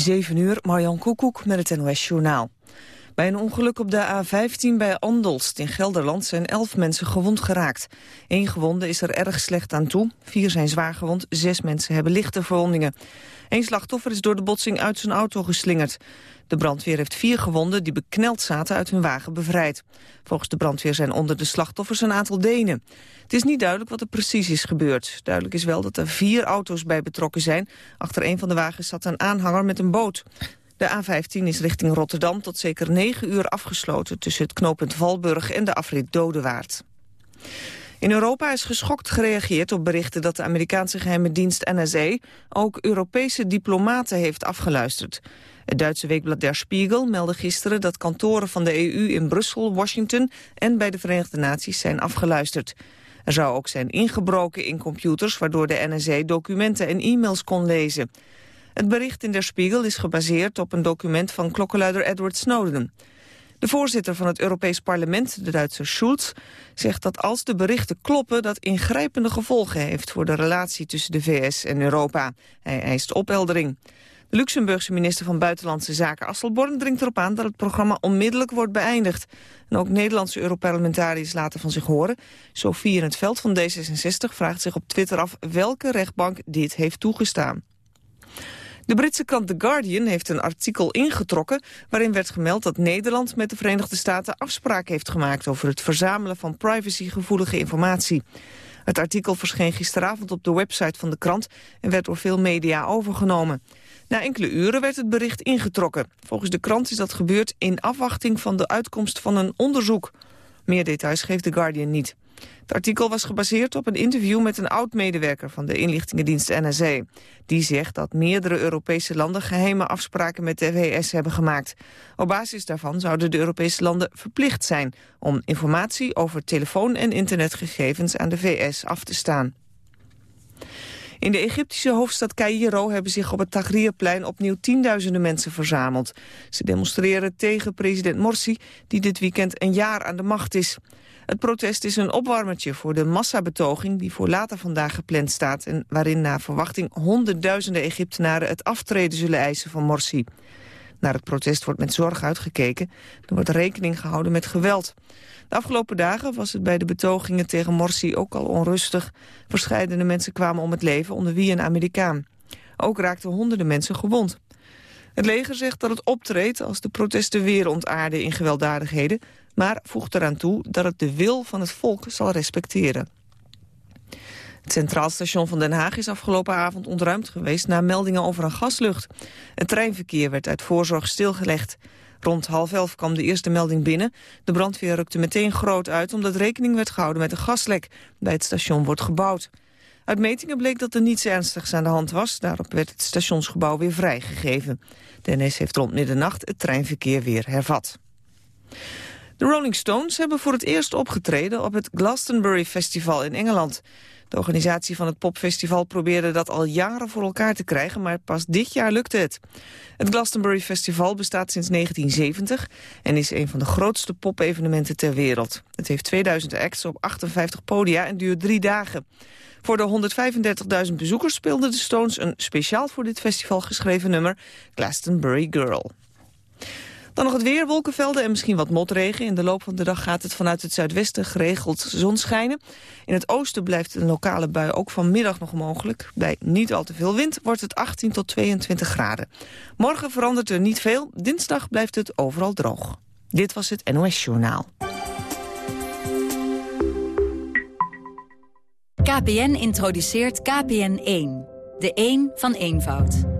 7 uur, Marjan Koekoek met het NOS Journaal. Bij een ongeluk op de A15 bij Andelst in Gelderland zijn 11 mensen gewond geraakt. Eén gewonde is er erg slecht aan toe, vier zijn zwaar gewond, zes mensen hebben lichte verwondingen. Eén slachtoffer is door de botsing uit zijn auto geslingerd. De brandweer heeft vier gewonden die bekneld zaten uit hun wagen bevrijd. Volgens de brandweer zijn onder de slachtoffers een aantal Denen. Het is niet duidelijk wat er precies is gebeurd. Duidelijk is wel dat er vier auto's bij betrokken zijn. Achter een van de wagens zat een aanhanger met een boot. De A15 is richting Rotterdam tot zeker negen uur afgesloten... tussen het knooppunt Valburg en de afrit Dodewaard. In Europa is geschokt gereageerd op berichten dat de Amerikaanse geheime dienst NSA ook Europese diplomaten heeft afgeluisterd. Het Duitse weekblad Der Spiegel meldde gisteren dat kantoren van de EU in Brussel, Washington en bij de Verenigde Naties zijn afgeluisterd. Er zou ook zijn ingebroken in computers waardoor de NSA documenten en e-mails kon lezen. Het bericht in Der Spiegel is gebaseerd op een document van klokkenluider Edward Snowden. De voorzitter van het Europees Parlement, de Duitse Schulz, zegt dat als de berichten kloppen dat ingrijpende gevolgen heeft voor de relatie tussen de VS en Europa. Hij eist opheldering. De Luxemburgse minister van Buitenlandse Zaken Asselborn dringt erop aan dat het programma onmiddellijk wordt beëindigd. En ook Nederlandse Europarlementariërs laten van zich horen. Sophie in het veld van D66 vraagt zich op Twitter af welke rechtbank dit heeft toegestaan. De Britse krant The Guardian heeft een artikel ingetrokken... waarin werd gemeld dat Nederland met de Verenigde Staten afspraken heeft gemaakt... over het verzamelen van privacygevoelige informatie. Het artikel verscheen gisteravond op de website van de krant... en werd door veel media overgenomen. Na enkele uren werd het bericht ingetrokken. Volgens de krant is dat gebeurd in afwachting van de uitkomst van een onderzoek. Meer details geeft The Guardian niet. Het artikel was gebaseerd op een interview met een oud-medewerker van de inlichtingendienst NSA. Die zegt dat meerdere Europese landen geheime afspraken met de VS hebben gemaakt. Op basis daarvan zouden de Europese landen verplicht zijn om informatie over telefoon- en internetgegevens aan de VS af te staan. In de Egyptische hoofdstad Cairo hebben zich op het Tahrirplein opnieuw tienduizenden mensen verzameld. Ze demonstreren tegen president Morsi, die dit weekend een jaar aan de macht is. Het protest is een opwarmertje voor de massabetoging die voor later vandaag gepland staat... en waarin na verwachting honderdduizenden Egyptenaren het aftreden zullen eisen van Morsi. Naar het protest wordt met zorg uitgekeken. Er wordt rekening gehouden met geweld. De afgelopen dagen was het bij de betogingen tegen Morsi ook al onrustig. Verscheidene mensen kwamen om het leven, onder wie een Amerikaan. Ook raakten honderden mensen gewond. Het leger zegt dat het optreedt als de protesten weer ontaarden in gewelddadigheden maar voegt eraan toe dat het de wil van het volk zal respecteren. Het Centraal Station van Den Haag is afgelopen avond ontruimd geweest... na meldingen over een gaslucht. Het treinverkeer werd uit voorzorg stilgelegd. Rond half elf kwam de eerste melding binnen. De brandweer rukte meteen groot uit omdat rekening werd gehouden met een gaslek. Bij het station wordt gebouwd. Uit metingen bleek dat er niets ernstigs aan de hand was. Daarop werd het stationsgebouw weer vrijgegeven. De heeft rond middernacht het treinverkeer weer hervat. De Rolling Stones hebben voor het eerst opgetreden op het Glastonbury Festival in Engeland. De organisatie van het popfestival probeerde dat al jaren voor elkaar te krijgen, maar pas dit jaar lukte het. Het Glastonbury Festival bestaat sinds 1970 en is een van de grootste popevenementen ter wereld. Het heeft 2000 acts op 58 podia en duurt drie dagen. Voor de 135.000 bezoekers speelden de Stones een speciaal voor dit festival geschreven nummer Glastonbury Girl. Dan nog het weer, wolkenvelden en misschien wat motregen. In de loop van de dag gaat het vanuit het zuidwesten geregeld zon schijnen. In het oosten blijft een lokale bui ook vanmiddag nog mogelijk. Bij niet al te veel wind wordt het 18 tot 22 graden. Morgen verandert er niet veel. Dinsdag blijft het overal droog. Dit was het NOS Journaal. KPN introduceert KPN1. De 1 van eenvoud.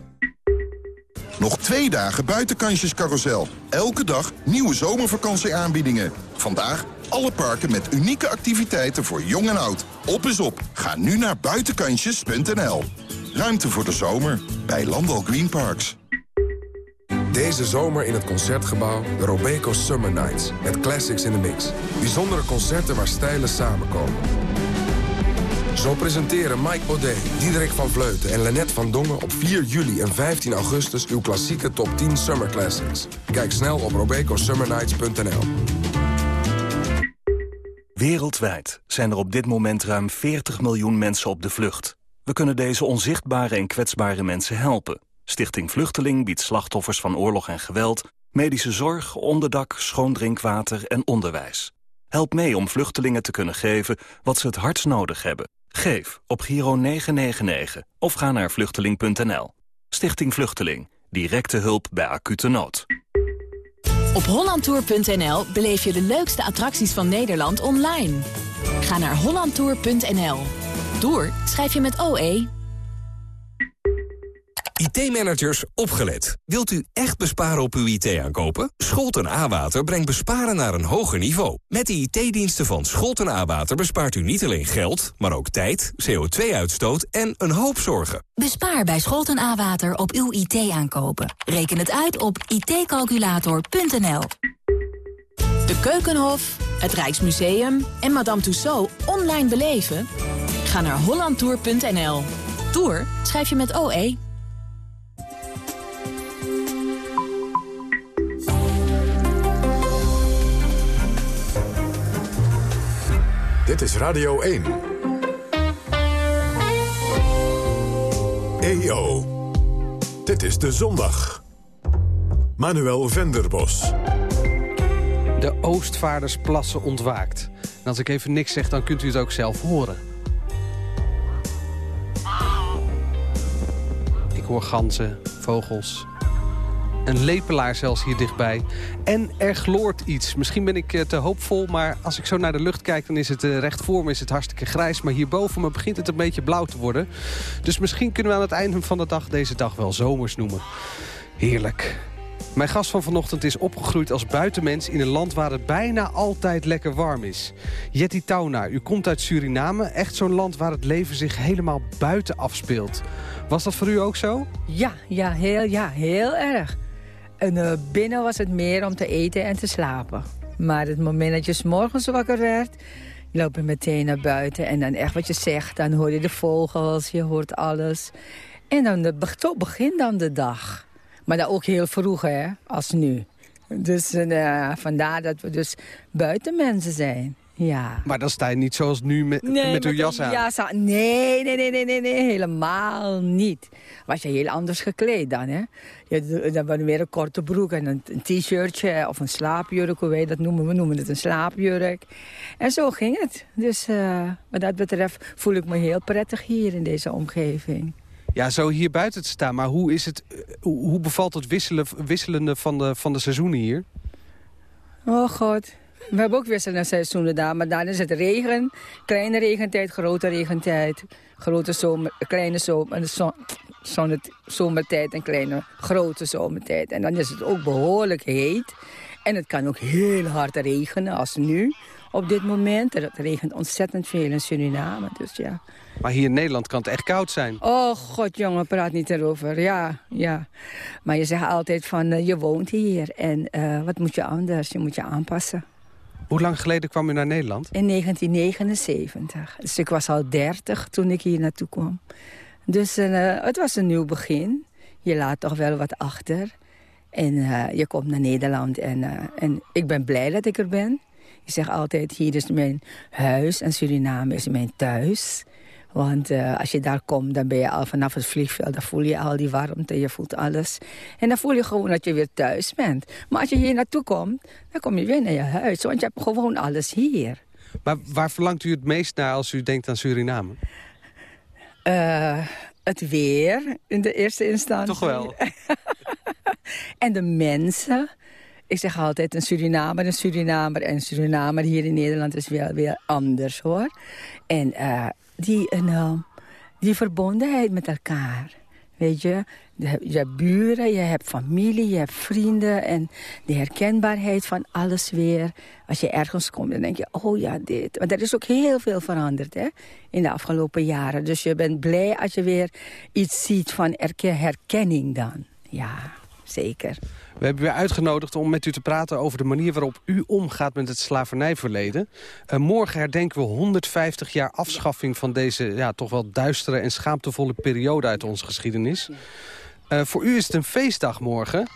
Nog twee dagen buitenkansjes Elke dag nieuwe zomervakantieaanbiedingen. Vandaag alle parken met unieke activiteiten voor jong en oud. Op is op. Ga nu naar buitenkansjes.nl. Ruimte voor de zomer bij Landal Green Parks. Deze zomer in het Concertgebouw de Robeco Summer Nights. Met classics in the mix. Bijzondere concerten waar stijlen samenkomen. Zo presenteren Mike Baudet, Diederik van Vleuten en Lennet van Dongen... op 4 juli en 15 augustus uw klassieke top 10 Summer Classics. Kijk snel op robecosummernights.nl. Wereldwijd zijn er op dit moment ruim 40 miljoen mensen op de vlucht. We kunnen deze onzichtbare en kwetsbare mensen helpen. Stichting Vluchteling biedt slachtoffers van oorlog en geweld... medische zorg, onderdak, schoon drinkwater en onderwijs. Help mee om vluchtelingen te kunnen geven wat ze het hardst nodig hebben. Geef op Giro 999 of ga naar vluchteling.nl. Stichting Vluchteling. Directe hulp bij acute nood. Op hollandtour.nl beleef je de leukste attracties van Nederland online. Ga naar hollandtour.nl. Tour schrijf je met OE. IT-managers, opgelet. Wilt u echt besparen op uw IT-aankopen? Scholten A-Water brengt besparen naar een hoger niveau. Met de IT-diensten van Scholten A-Water bespaart u niet alleen geld... maar ook tijd, CO2-uitstoot en een hoop zorgen. Bespaar bij Scholten A-Water op uw IT-aankopen. Reken het uit op itcalculator.nl. De Keukenhof, het Rijksmuseum en Madame Tussauds online beleven? Ga naar hollandtour.nl. Tour schrijf je met OE. Dit is Radio 1. EO. Dit is de zondag. Manuel Venderbos. De Oostvaardersplassen ontwaakt. En als ik even niks zeg, dan kunt u het ook zelf horen. Ik hoor ganzen, vogels, een lepelaar zelfs hier dichtbij. En er gloort iets. Misschien ben ik eh, te hoopvol, maar als ik zo naar de lucht kijk... dan is het uh, recht voor me is het hartstikke grijs. Maar hierboven me begint het een beetje blauw te worden. Dus misschien kunnen we aan het einde van de dag deze dag wel zomers noemen. Heerlijk. Mijn gast van vanochtend is opgegroeid als buitenmens... in een land waar het bijna altijd lekker warm is. Jetty Tauna, u komt uit Suriname. Echt zo'n land waar het leven zich helemaal buiten afspeelt. Was dat voor u ook zo? Ja, ja, heel, ja, heel erg. En uh, binnen was het meer om te eten en te slapen. Maar het moment dat je s morgens wakker werd... loop je meteen naar buiten en dan echt wat je zegt... dan hoor je de vogels, je hoort alles. En dan begint dan de dag. Maar dan ook heel vroeg, hè, als nu. Dus uh, vandaar dat we dus buitenmensen zijn. Ja. Maar dan sta je niet zoals nu met, nee, met uw jas aan. Jas aan. Nee, nee, nee, nee, nee, nee, helemaal niet. Was je heel anders gekleed dan, hè? Je, dan was weer een korte broek en een, een t-shirtje of een slaapjurk, hoe wij dat noemen. We noemen het een slaapjurk. En zo ging het. Dus uh, wat dat betreft voel ik me heel prettig hier in deze omgeving. Ja, zo hier buiten te staan. Maar hoe, is het, hoe, hoe bevalt het wisselen, wisselende van de, van de seizoenen hier? Oh god, we hebben ook wisselende seizoenen daar, maar dan is het regen. Kleine regentijd, grote regentijd. Grote zomer, kleine zomer, zon, zomertijd en kleine grote zomertijd. En dan is het ook behoorlijk heet. En het kan ook heel hard regenen, als nu op dit moment. Het regent ontzettend veel in Suriname, dus ja. Maar hier in Nederland kan het echt koud zijn. Oh god jongen, praat niet erover. Ja, ja. Maar je zegt altijd van, uh, je woont hier. En uh, wat moet je anders? Je moet je aanpassen. Hoe lang geleden kwam u naar Nederland? In 1979. Dus ik was al 30 toen ik hier naartoe kwam. Dus uh, het was een nieuw begin. Je laat toch wel wat achter. En uh, je komt naar Nederland. En, uh, en ik ben blij dat ik er ben. Ik zeg altijd, hier is mijn huis en Suriname is mijn thuis. Want uh, als je daar komt, dan ben je al vanaf het vliegveld... dan voel je al die warmte, je voelt alles. En dan voel je gewoon dat je weer thuis bent. Maar als je hier naartoe komt, dan kom je weer naar je huis. Want je hebt gewoon alles hier. Maar waar verlangt u het meest naar als u denkt aan Suriname? Uh, het weer, in de eerste instantie. Toch wel? en de mensen. Ik zeg altijd een Surinamer, een Surinamer en een Surinamer hier in Nederland is wel weer anders hoor. En uh, die, uh, die verbondenheid met elkaar. Weet je, je hebt buren, je hebt familie, je hebt vrienden... en de herkenbaarheid van alles weer. Als je ergens komt, dan denk je, oh ja, dit. Want er is ook heel veel veranderd hè, in de afgelopen jaren. Dus je bent blij als je weer iets ziet van herkenning dan. Ja, zeker. We hebben u uitgenodigd om met u te praten over de manier waarop u omgaat met het slavernijverleden. Uh, morgen herdenken we 150 jaar afschaffing van deze ja, toch wel duistere en schaamtevolle periode uit onze geschiedenis. Uh, voor u is het een feestdag morgen.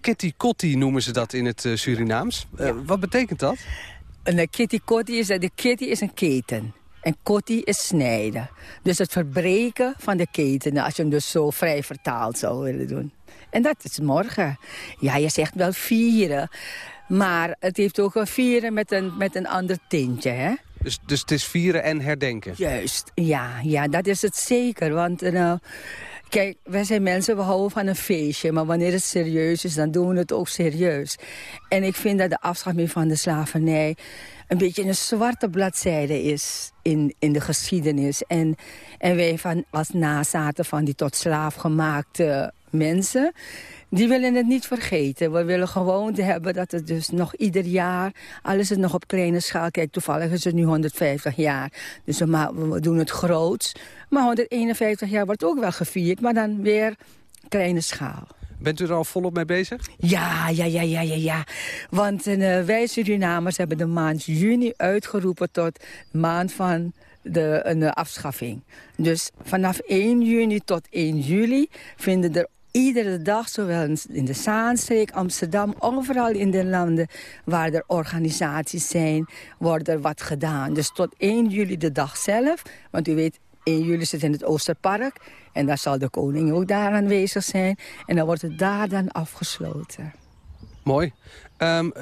Kitty Kotti noemen ze dat in het uh, Surinaams. Wat betekent dat? Een kitty kotti is, de kitty is een keten. En kotti is snijden. Dus het verbreken van de ketenen, als je hem dus zo vrij vertaald zou willen doen. En dat is morgen. Ja, je zegt wel vieren. Maar het heeft ook een vieren met een, met een ander tintje, hè? Dus, dus het is vieren en herdenken? Juist, ja, ja dat is het zeker. Want uh, kijk, wij zijn mensen, we houden van een feestje. Maar wanneer het serieus is, dan doen we het ook serieus. En ik vind dat de afschaffing van de slavernij een beetje een zwarte bladzijde is in, in de geschiedenis. En, en wij van, als nazaten van die tot slaaf gemaakte mensen... die willen het niet vergeten. We willen gewoon hebben dat het dus nog ieder jaar... alles is het nog op kleine schaal. Kijk, toevallig is het nu 150 jaar. Dus we, we doen het groots. Maar 151 jaar wordt ook wel gevierd, maar dan weer kleine schaal. Bent u er al volop mee bezig? Ja, ja, ja, ja, ja. ja. Want uh, wij Surinamers hebben de maand juni uitgeroepen tot maand van de, een uh, afschaffing. Dus vanaf 1 juni tot 1 juli vinden er iedere dag, zowel in de Zaanstreek, Amsterdam, overal in de landen waar er organisaties zijn, wordt er wat gedaan. Dus tot 1 juli de dag zelf, want u weet, 1 juli zit in het Oosterpark. En daar zal de koning ook daar aanwezig zijn. En dan wordt het daar dan afgesloten. Mooi. Um,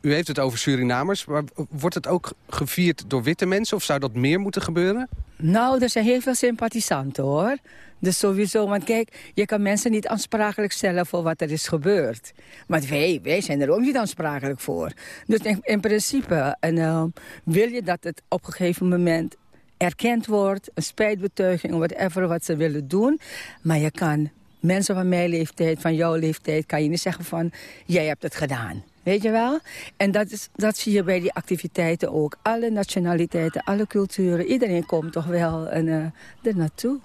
u heeft het over Surinamers, maar wordt het ook gevierd door witte mensen? Of zou dat meer moeten gebeuren? Nou, er zijn heel veel sympathisanten hoor. Dus sowieso, want kijk, je kan mensen niet aansprakelijk stellen voor wat er is gebeurd. Maar wij, wij zijn er ook niet aansprakelijk voor. Dus in, in principe en, uh, wil je dat het op een gegeven moment erkend wordt, een spijtbetuiging, whatever wat ze willen doen. Maar je kan mensen van mijn leeftijd, van jouw leeftijd, kan je niet zeggen van, jij hebt het gedaan. Weet je wel? En dat, is, dat zie je bij die activiteiten ook. Alle nationaliteiten, alle culturen, iedereen komt toch wel en, uh, er naartoe.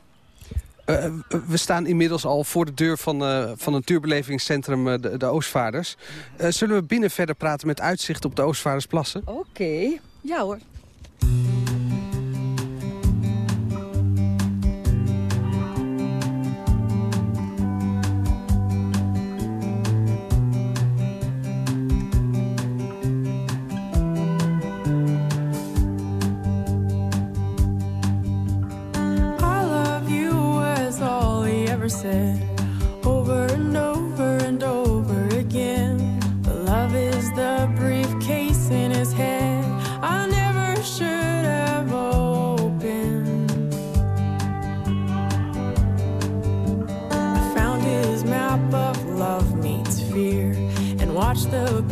Uh, we staan inmiddels al voor de deur van, uh, van een natuurbelevingscentrum, uh, de, de, Oostvaarders. zullen we binnen verder praten met uitzicht op de Oostvaardersplassen? Oké, okay. ja hoor. Over and over and over again. Love is the briefcase in his head. I never should have opened. I found his map of love meets fear and watched the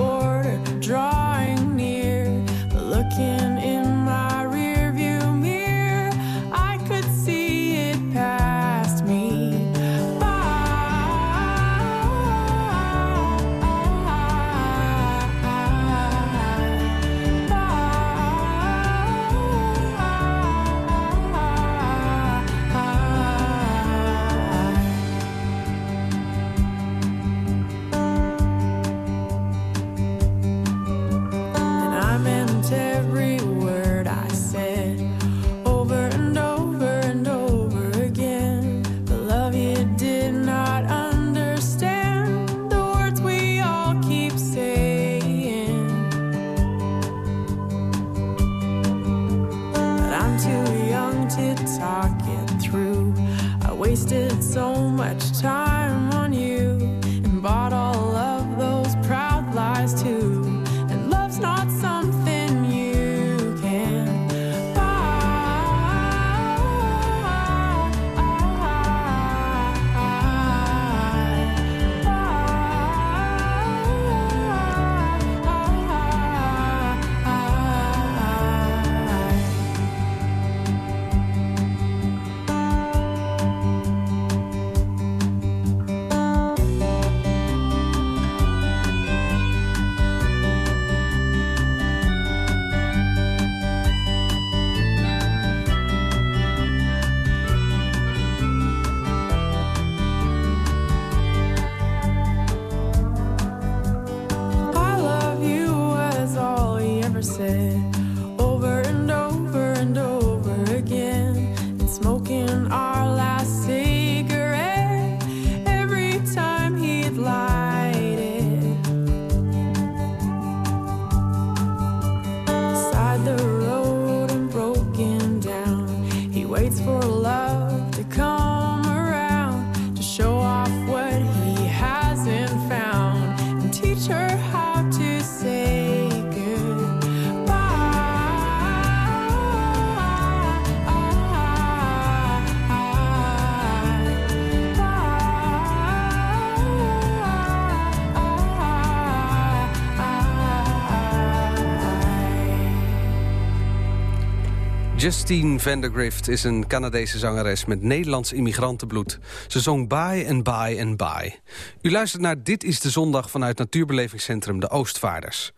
Justine Vandergrift is een Canadese zangeres met Nederlands immigrantenbloed. Ze zong Bye and Bye and Bye. U luistert naar Dit is de Zondag vanuit Natuurbelevingscentrum De Oostvaarders.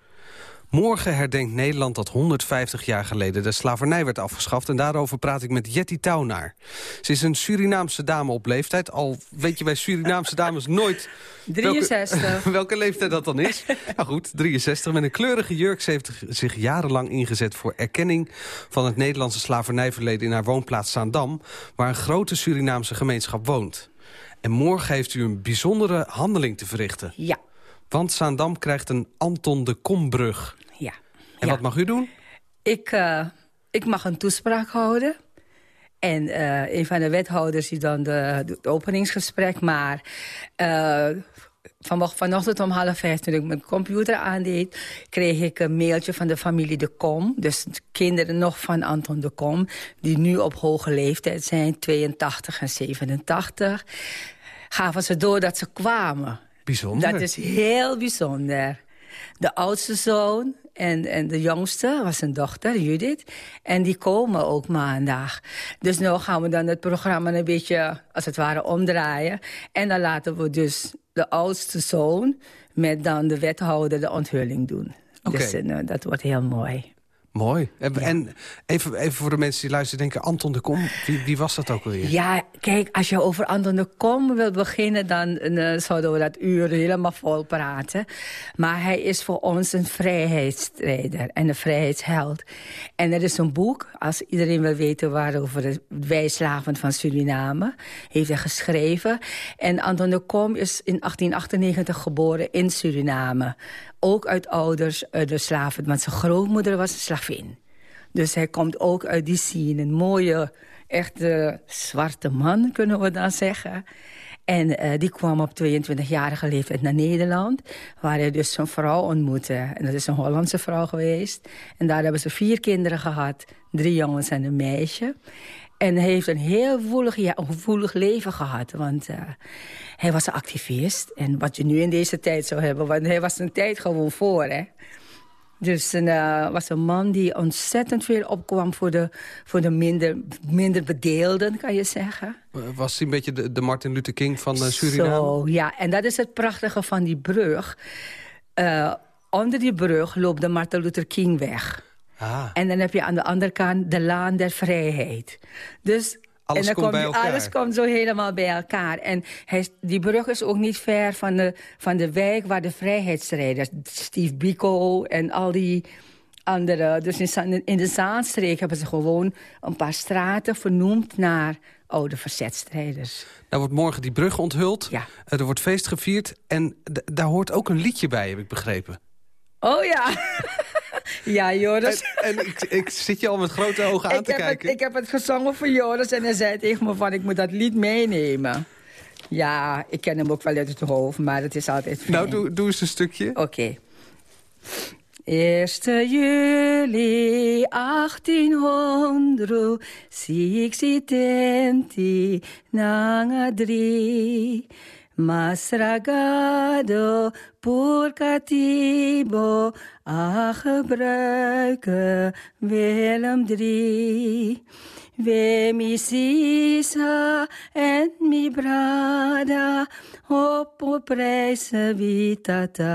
Morgen herdenkt Nederland dat 150 jaar geleden de slavernij werd afgeschaft. En daarover praat ik met Jetty Taunaar. Ze is een Surinaamse dame op leeftijd. Al weet je bij Surinaamse dames nooit... 63. Welke, welke leeftijd dat dan is. Nou goed, 63. Met een kleurige jurk. Ze heeft zich jarenlang ingezet voor erkenning... van het Nederlandse slavernijverleden in haar woonplaats Zaandam... waar een grote Surinaamse gemeenschap woont. En morgen heeft u een bijzondere handeling te verrichten. Ja. Want Zaandam krijgt een Anton de Kombrug. En Ja. wat mag u doen? Ik, eh, ik mag een toespraak houden. En eh, een van de wethouders die dan het openingsgesprek. Maar eh, van, vanochtend om half vijf, toen ik mijn computer aandeed... kreeg ik een mailtje van de familie De Kom. Dus de kinderen nog van Anton De Kom. Die nu op hoge leeftijd zijn, 82 en 87. Gaven ze door dat ze kwamen. Bijzonder. Dat is heel bijzonder. De oudste zoon en, en de jongste was een dochter, Judith. En die komen ook maandag. Dus nu gaan we dan het programma een beetje, als het ware, omdraaien. En dan laten we dus de oudste zoon met dan de wethouder de onthulling doen. Oké. Dus eh, dat wordt heel mooi. Mooi. En, en even, even voor de mensen die luisteren denken... Anton de Kom, wie, wie was dat ook alweer? Ja, kijk, als je over Anton de Kom wil beginnen... dan eh, zouden we dat uur helemaal vol praten. Maar hij is voor ons een vrijheidsstrijder en een vrijheidsheld. En er is een boek, als iedereen wil weten... waarover de wij slaven van Suriname, heeft hij geschreven. En Anton de Kom is in 1898 geboren in Suriname. Ook uit ouders uit de slaven, want zijn grootmoeder was een slavin. Dus hij komt ook uit die scene. Een mooie, echte zwarte man, kunnen we dan zeggen. En eh, die kwam op 22-jarige leeftijd naar Nederland... waar hij dus zijn vrouw ontmoette. En dat is een Hollandse vrouw geweest. En daar hebben ze vier kinderen gehad. Drie jongens en een meisje. En hij heeft een heel gevoelig, ja, een gevoelig leven gehad. Want eh, hij was een activist. En wat je nu in deze tijd zou hebben... want hij was een tijd gewoon voor, hè. Dus een, eh, was een man die ontzettend veel opkwam voor de, voor de minder, minder bedeelden, kan je zeggen. Was hij een beetje de, de Martin Luther King van eh, Suriname? Zo, ja. En dat is het prachtige van die brug. Eh, onder die brug loopt de Martin Luther King weg. Ah, En dan heb je aan de andere kant de Laan der Vrijheid. Dus Alles en dan komt bij je- alles komt zo helemaal bij elkaar. En hij, die brug is ook niet ver van de, van de wijk waar de vrijheidsstrijders... Steve Biko en al die andere... Dus in, de Zaanstreek hebben ze gewoon een paar straten vernoemd... naar oude verzetstrijders. nou wordt morgen die brug onthuld. Ja. Eh, er wordt feest gevierd. En daar hoort ook een liedje bij, heb ik begrepen. Oh ja. ja, Joris. En, en ik, ik zit je al met grote ogen aan ik, te kijken. het, ik heb het gezongen voor Joris en hij zei tegen me van... ik moet dat lied meenemen. Ja, ik ken hem ook wel uit het hoofd, maar het is altijd fijn. Nou, doe, doe eens een stukje. Oké. 1 juli 1800 sixty nanga drie Masragado purcatibo a gebruiken Willem drie. We mi sisa en mi brada op op vitata.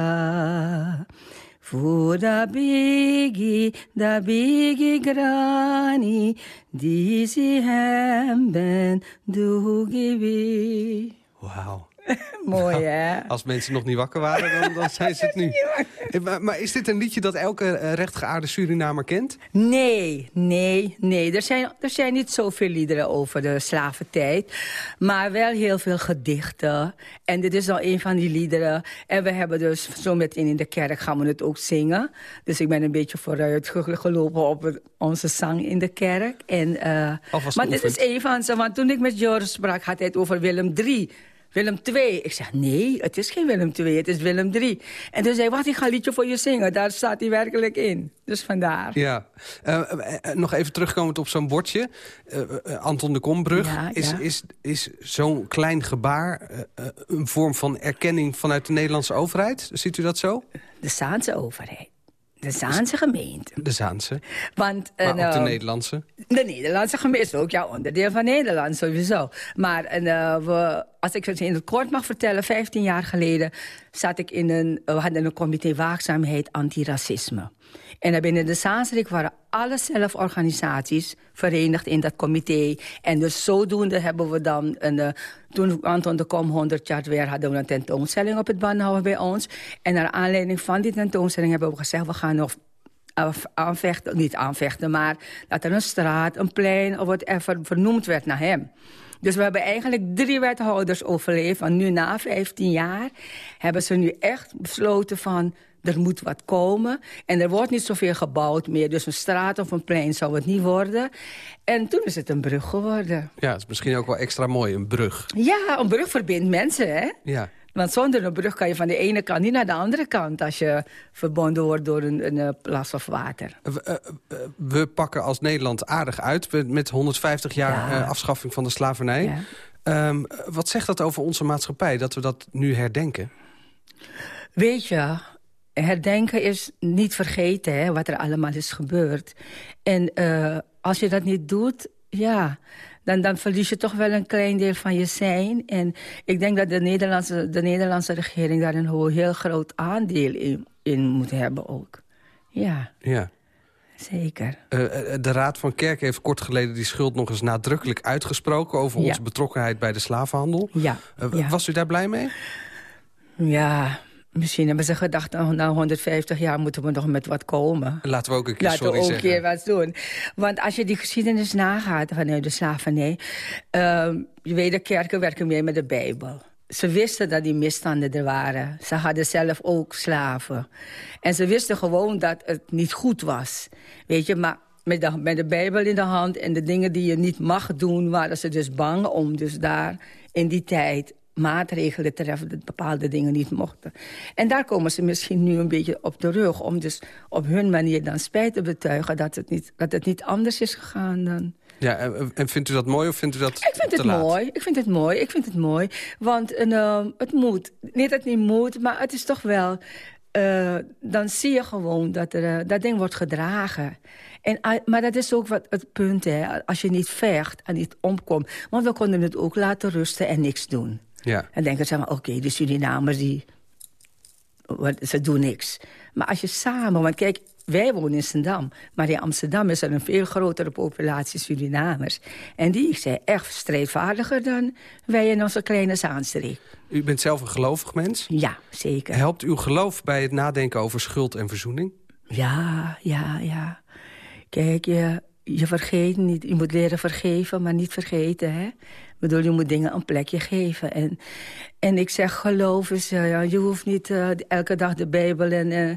Voor da bigi, da bigi grani, die zie hem ben doegiwi. Wauw. Mooi, hè? Als mensen nog niet wakker waren, dan, dan zijn ze het nu. Eh, Maar, maar is dit een liedje dat elke eh, rechtgeaarde Surinamer kent? Nee, nee, nee. Er zijn, er zijn niet zoveel liederen over de slaventijd. Maar wel heel veel gedichten. En dit is al een van die liederen. En we hebben dus zo meteen in de kerk gaan we het ook zingen. Dus ik ben een beetje vooruit ge- gelopen op onze zang in de kerk. En, eh, maar dit is een van ze. Want toen ik met Joris sprak, had hij het over Willem III. Willem II. Ik zeg, nee, het is geen Willem II, het is Willem III. En toen zei hij, wacht, ik ga een liedje voor je zingen. Daar staat hij werkelijk in. Dus vandaar. Ja. Eh, eh, eh, nog even terugkomend op zo'n bordje. Anton de Kombrug. Ja, is ja. is, is zo'n klein gebaar een vorm van erkenning vanuit de Nederlandse overheid? Ziet u dat zo? de Saanse overheid. De Zaanse gemeente. De Zaanse. Want, Maar ook de eh, Nederlandse. De Nederlandse gemeente is ook ja, onderdeel van Nederland, sowieso. Maar eh, we, als ik het in het kort mag vertellen... 15 jaar geleden zat ik in een... We hadden een comité waakzaamheid antiracisme. En binnen de Zaanstreek waren alle zelforganisaties verenigd in dat comité. En dus zodoende hebben we dan... Een, eh, toen Anton de Kom 100 jaar weer hadden we een tentoonstelling op het Banhouwen bij ons. En naar aanleiding van die tentoonstelling hebben we gezegd... we gaan nog aanvechten, niet aanvechten, maar dat er een straat, een plein of whatever vernoemd werd naar hem. Dus we hebben eigenlijk drie wethouders overleefd. En nu na 15 jaar hebben ze nu echt besloten van... er moet wat komen. En er wordt niet zoveel gebouwd meer. Dus een straat of een plein zou het niet worden. En toen is het een brug geworden. Ja, het is misschien ook wel extra mooi, een brug. Ja, een brug verbindt mensen, hè? Ja. Want zonder een brug kan je van de ene kant niet naar de andere kant... als je verbonden wordt door een, een eh, plas of water. We, eh, eh, we pakken als Nederland aardig uit met 150 jaar Ja. eh, afschaffing van de slavernij. Ja. Ehm, wat zegt dat over onze maatschappij, dat we dat nu herdenken? Weet je, herdenken is niet vergeten hè, wat er allemaal is gebeurd. En eh, als je dat niet doet, ja, dan, dan verlies je toch wel een klein deel van je zijn. En ik denk dat de Nederlandse, de Nederlandse regering daar een heel groot aandeel in, in moet hebben ook. Ja, Ja. zeker. Eh, eh, de Raad van Kerk heeft kort geleden die schuld nog eens nadrukkelijk uitgesproken... over Ja. onze betrokkenheid bij de slavenhandel. Ja, Eh, ja. Was u daar blij mee? Ja, misschien hebben ze gedacht, nou, na 150 jaar moeten we nog met wat komen. Laten we ook een keer Laten we ook een keer wat doen. Want als je die geschiedenis nagaat vanuit de slavernij... ehm, je weet, de kerken werken meer met de Bijbel. Ze wisten dat die misstanden er waren. Ze hadden zelf ook slaven. En ze wisten gewoon dat het niet goed was. Weet je, maar met de, met de Bijbel in de hand... en de dingen die je niet mag doen... waren ze dus bang om dus daar in die tijd maatregelen treffen... dat bepaalde dingen niet mochten. En daar komen ze misschien nu een beetje op terug... om dus op hun manier dan spijt te betuigen... dat het niet, dat het niet anders is gegaan dan... Ja, en, vindt u dat mooi of vindt u dat Ik vind te het laat? mooi. Ik vind het mooi. Ik vind het mooi. Want een, ehm, het moet. Niet dat het niet moet, maar het is toch wel... eh, dan zie je gewoon dat er, eh, dat ding wordt gedragen. En, ah, maar dat is ook wat het punt, hè. Als je niet vecht en niet omkomt. Want we konden het ook laten rusten en niks doen. Ja. En denken ze, oké, de Surinamers, die, ze doen niks. Maar als je samen, want kijk, wij wonen in Zandam. Maar in Amsterdam is er een veel grotere populatie Surinamers. En die zijn echt strijdvaardiger dan wij in onze kleine Zaanstreek. U bent zelf een gelovig mens. Ja, zeker. Helpt uw geloof bij het nadenken over schuld en verzoening? Ja, ja, ja. Kijk, je, je vergeet niet. Je moet leren vergeven, maar niet vergeten, hè. Bedoel, je moet dingen een plekje geven. En, en ik zeg, geloof is... ja, je hoeft niet eh, elke dag de Bijbel en eh,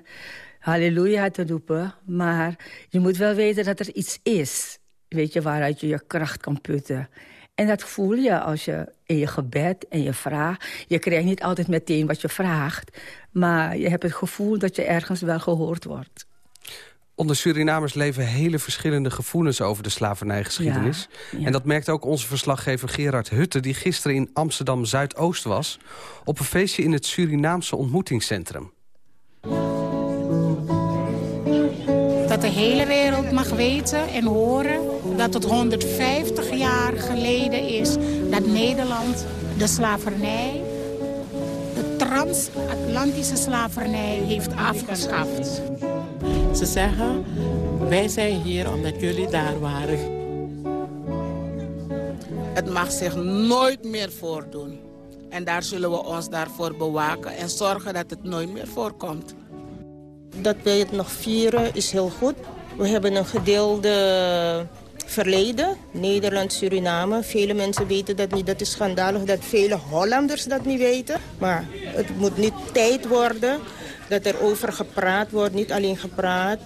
halleluja te roepen. Maar je moet wel weten dat er iets is. Weet je, waaruit je je kracht kan putten. En dat voel je als je in je gebed en je vraagt. Je krijgt niet altijd meteen wat je vraagt. Maar je hebt het gevoel dat je ergens wel gehoord wordt. Onder Surinamers leven hele verschillende gevoelens over de slavernijgeschiedenis. Ja, ja. En dat merkt ook onze verslaggever Gerard Hutte... die gisteren in Amsterdam-Zuidoost was... op een feestje in het Surinaamse ontmoetingscentrum. Dat de hele wereld mag weten en horen dat het 150 jaar geleden is dat Nederland de slavernij, de transatlantische slavernij, heeft afgeschaft. Ze zeggen, wij zijn hier omdat jullie daar waren. Het mag zich nooit meer voordoen. En daar zullen we ons daarvoor bewaken en zorgen dat het nooit meer voorkomt. Dat wij het nog vieren is heel goed. We hebben een gedeelde verleden, Nederland, Suriname. Vele mensen weten dat niet. Dat is schandalig dat vele Hollanders dat niet weten. Maar het moet niet tijd worden dat er over gepraat wordt. Niet alleen gepraat.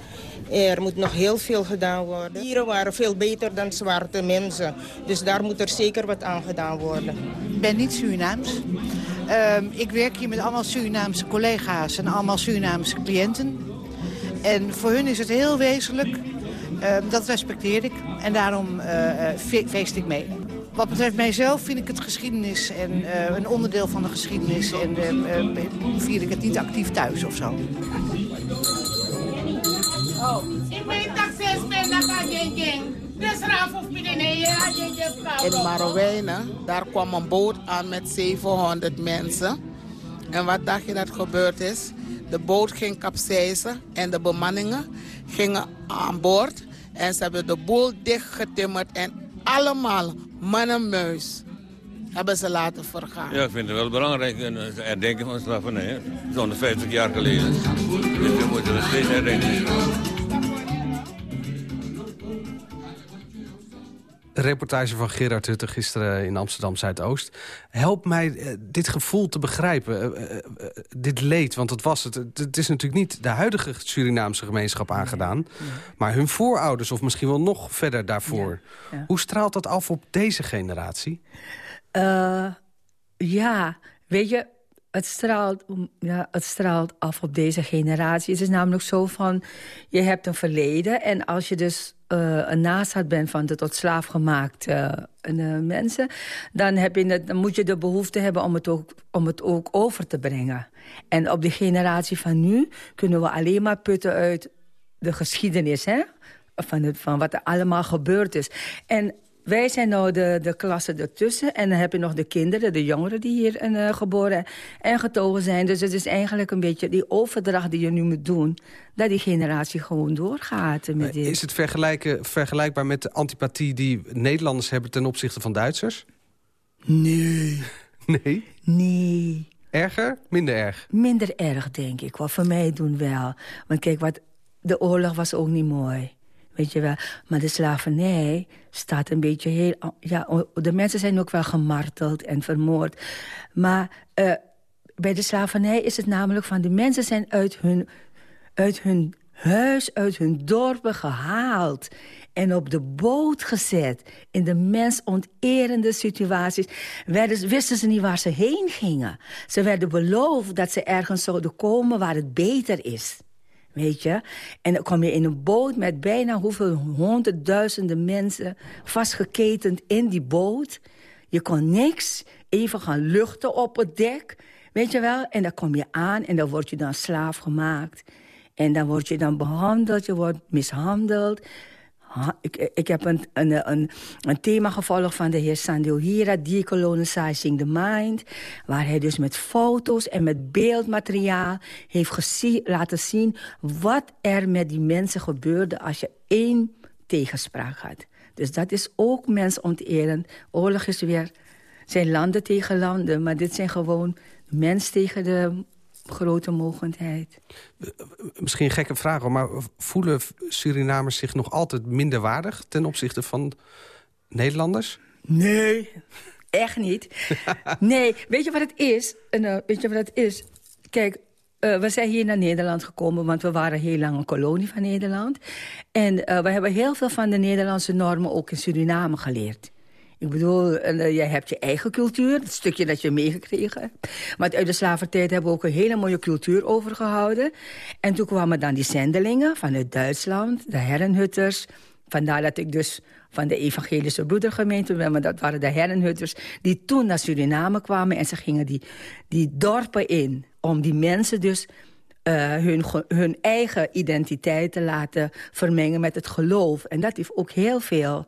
Er moet nog heel veel gedaan worden. Dieren waren veel beter dan zwarte mensen. Dus daar moet er zeker wat aan gedaan worden. Ik ben niet Surinaams. Ehm, ik werk hier met allemaal Surinaamse collega's en allemaal Surinaamse cliënten. En voor hun is het heel wezenlijk. Ehm, dat respecteer ik. En daarom eh, eh, fe- feest ik mee. Wat betreft mijzelf vind ik het geschiedenis en eh, een onderdeel van de geschiedenis. En eh, eh, vier ik het niet actief thuis of zo. Ik dat in Marowijnen, daar kwam een boot aan met 700 mensen. En wat dacht je dat gebeurd is? De boot ging kapseizen en de bemanningen gingen aan boord. En ze hebben de boel dichtgetimmerd en allemaal man en muis hebben ze laten vergaan. Ja, ik vind het wel belangrijk, een herdenken van slavernij. Zo'n 50 jaar geleden. Dus we moeten we steeds herdenken. Een reportage van Gerard Hutte gisteren in Amsterdam Zuidoost. Help mij eh, dit gevoel te begrijpen, eh, eh, dit leed, want het was het. Het is natuurlijk niet de huidige Surinaamse gemeenschap aangedaan... maar hun voorouders of misschien wel nog verder daarvoor. ja. Hoe straalt dat af op deze generatie? Ja, weet je, het straalt, ja, het straalt af op deze generatie. Het is namelijk zo van, je hebt een verleden... en als je dus eh, een nazaat bent van de tot slaaf gemaakte eh, eh, mensen... Dan, heb je het, dan moet je de behoefte hebben om het, ook, om het ook over te brengen. En op de generatie van nu kunnen we alleen maar putten uit de geschiedenis... Hè? Van, het, van wat er allemaal gebeurd is. En wij zijn nou de, de klasse ertussen. En dan heb je nog de kinderen, de jongeren die hier eh, geboren en getogen zijn. Dus het is eigenlijk een beetje die overdracht die je nu moet doen. Dat die generatie gewoon doorgaat met dit. Is het vergelijken, vergelijkbaar met de antipathie die Nederlanders hebben ten opzichte van Duitsers? Nee. Nee? Nee. Erger? Minder erg? Minder erg, denk ik. Wel, voor mij doen wel. Want kijk, wat, de oorlog was ook niet mooi. Weet je wel. Maar de slavernij staat een beetje heel... Ja, de mensen zijn ook wel gemarteld en vermoord. Maar uh, bij de slavernij is het namelijk van... de mensen zijn uit hun, uit hun huis, uit hun dorpen gehaald... en op de boot gezet. In de mensonterende situaties wisten ze niet waar ze heen gingen. Ze werden beloofd dat ze ergens zouden komen waar het beter is. Weet je? En dan kom je in een boot met bijna hoeveel honderdduizenden mensen... vastgeketend in die boot. Je kon niks. Even gaan luchten op het dek. Weet je wel? En dan kom je aan en dan word je dan slaaf gemaakt. En dan word je dan behandeld, je wordt mishandeld. Ik, ik heb een, een, een, een thema gevolgd van de heer Sandio Hira... Decolonizing the Mind... waar hij dus met foto's en met beeldmateriaal heeft laten zien... wat er met die mensen gebeurde als je één tegenspraak had. Dus dat is ook mensonterend. Oorlog is weer... zijn landen tegen landen, maar dit zijn gewoon mens tegen de grote mogendheid. Misschien een gekke vraag, maar voelen Surinamers zich nog altijd minder waardig... ten opzichte van Nederlanders? Nee, echt niet. nee, weet je wat het is? Uh, weet je wat het is? Kijk, uh, we zijn hier naar Nederland gekomen, want we waren heel lang een kolonie van Nederland. En uh, we hebben heel veel van de Nederlandse normen ook in Suriname geleerd. Ik bedoel, uh, jij hebt je eigen cultuur, het stukje dat je meegekregen. Maar uit de slavertijd hebben we ook een hele mooie cultuur overgehouden. En toen kwamen dan die zendelingen vanuit Duitsland, de herrenhutters. Vandaar dat ik dus van de evangelische broedergemeente ben, maar dat waren de herrenhutters... die toen naar Suriname kwamen en ze gingen die, die dorpen in... om die mensen dus hun, hun eigen identiteit te laten vermengen met het geloof. En dat heeft ook heel veel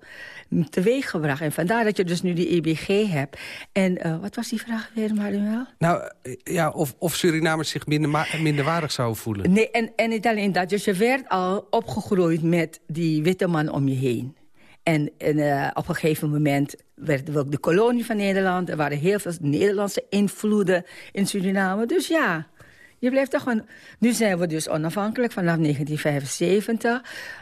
teweeg gebracht. En vandaar dat je dus nu die EBG hebt. En uh, wat was die vraag weer, Manuel? Nou, ja, of, of Surinamers zich minder, minderwaardig zouden voelen. Nee, en, en niet alleen dat. Dus je werd al opgegroeid met die witte man om je heen. En, en uh, op een gegeven moment werd ook de kolonie van Nederland. Er waren heel veel Nederlandse invloeden in Suriname. Dus ja, je blijft toch gewoon... Nu zijn we dus onafhankelijk vanaf 1975.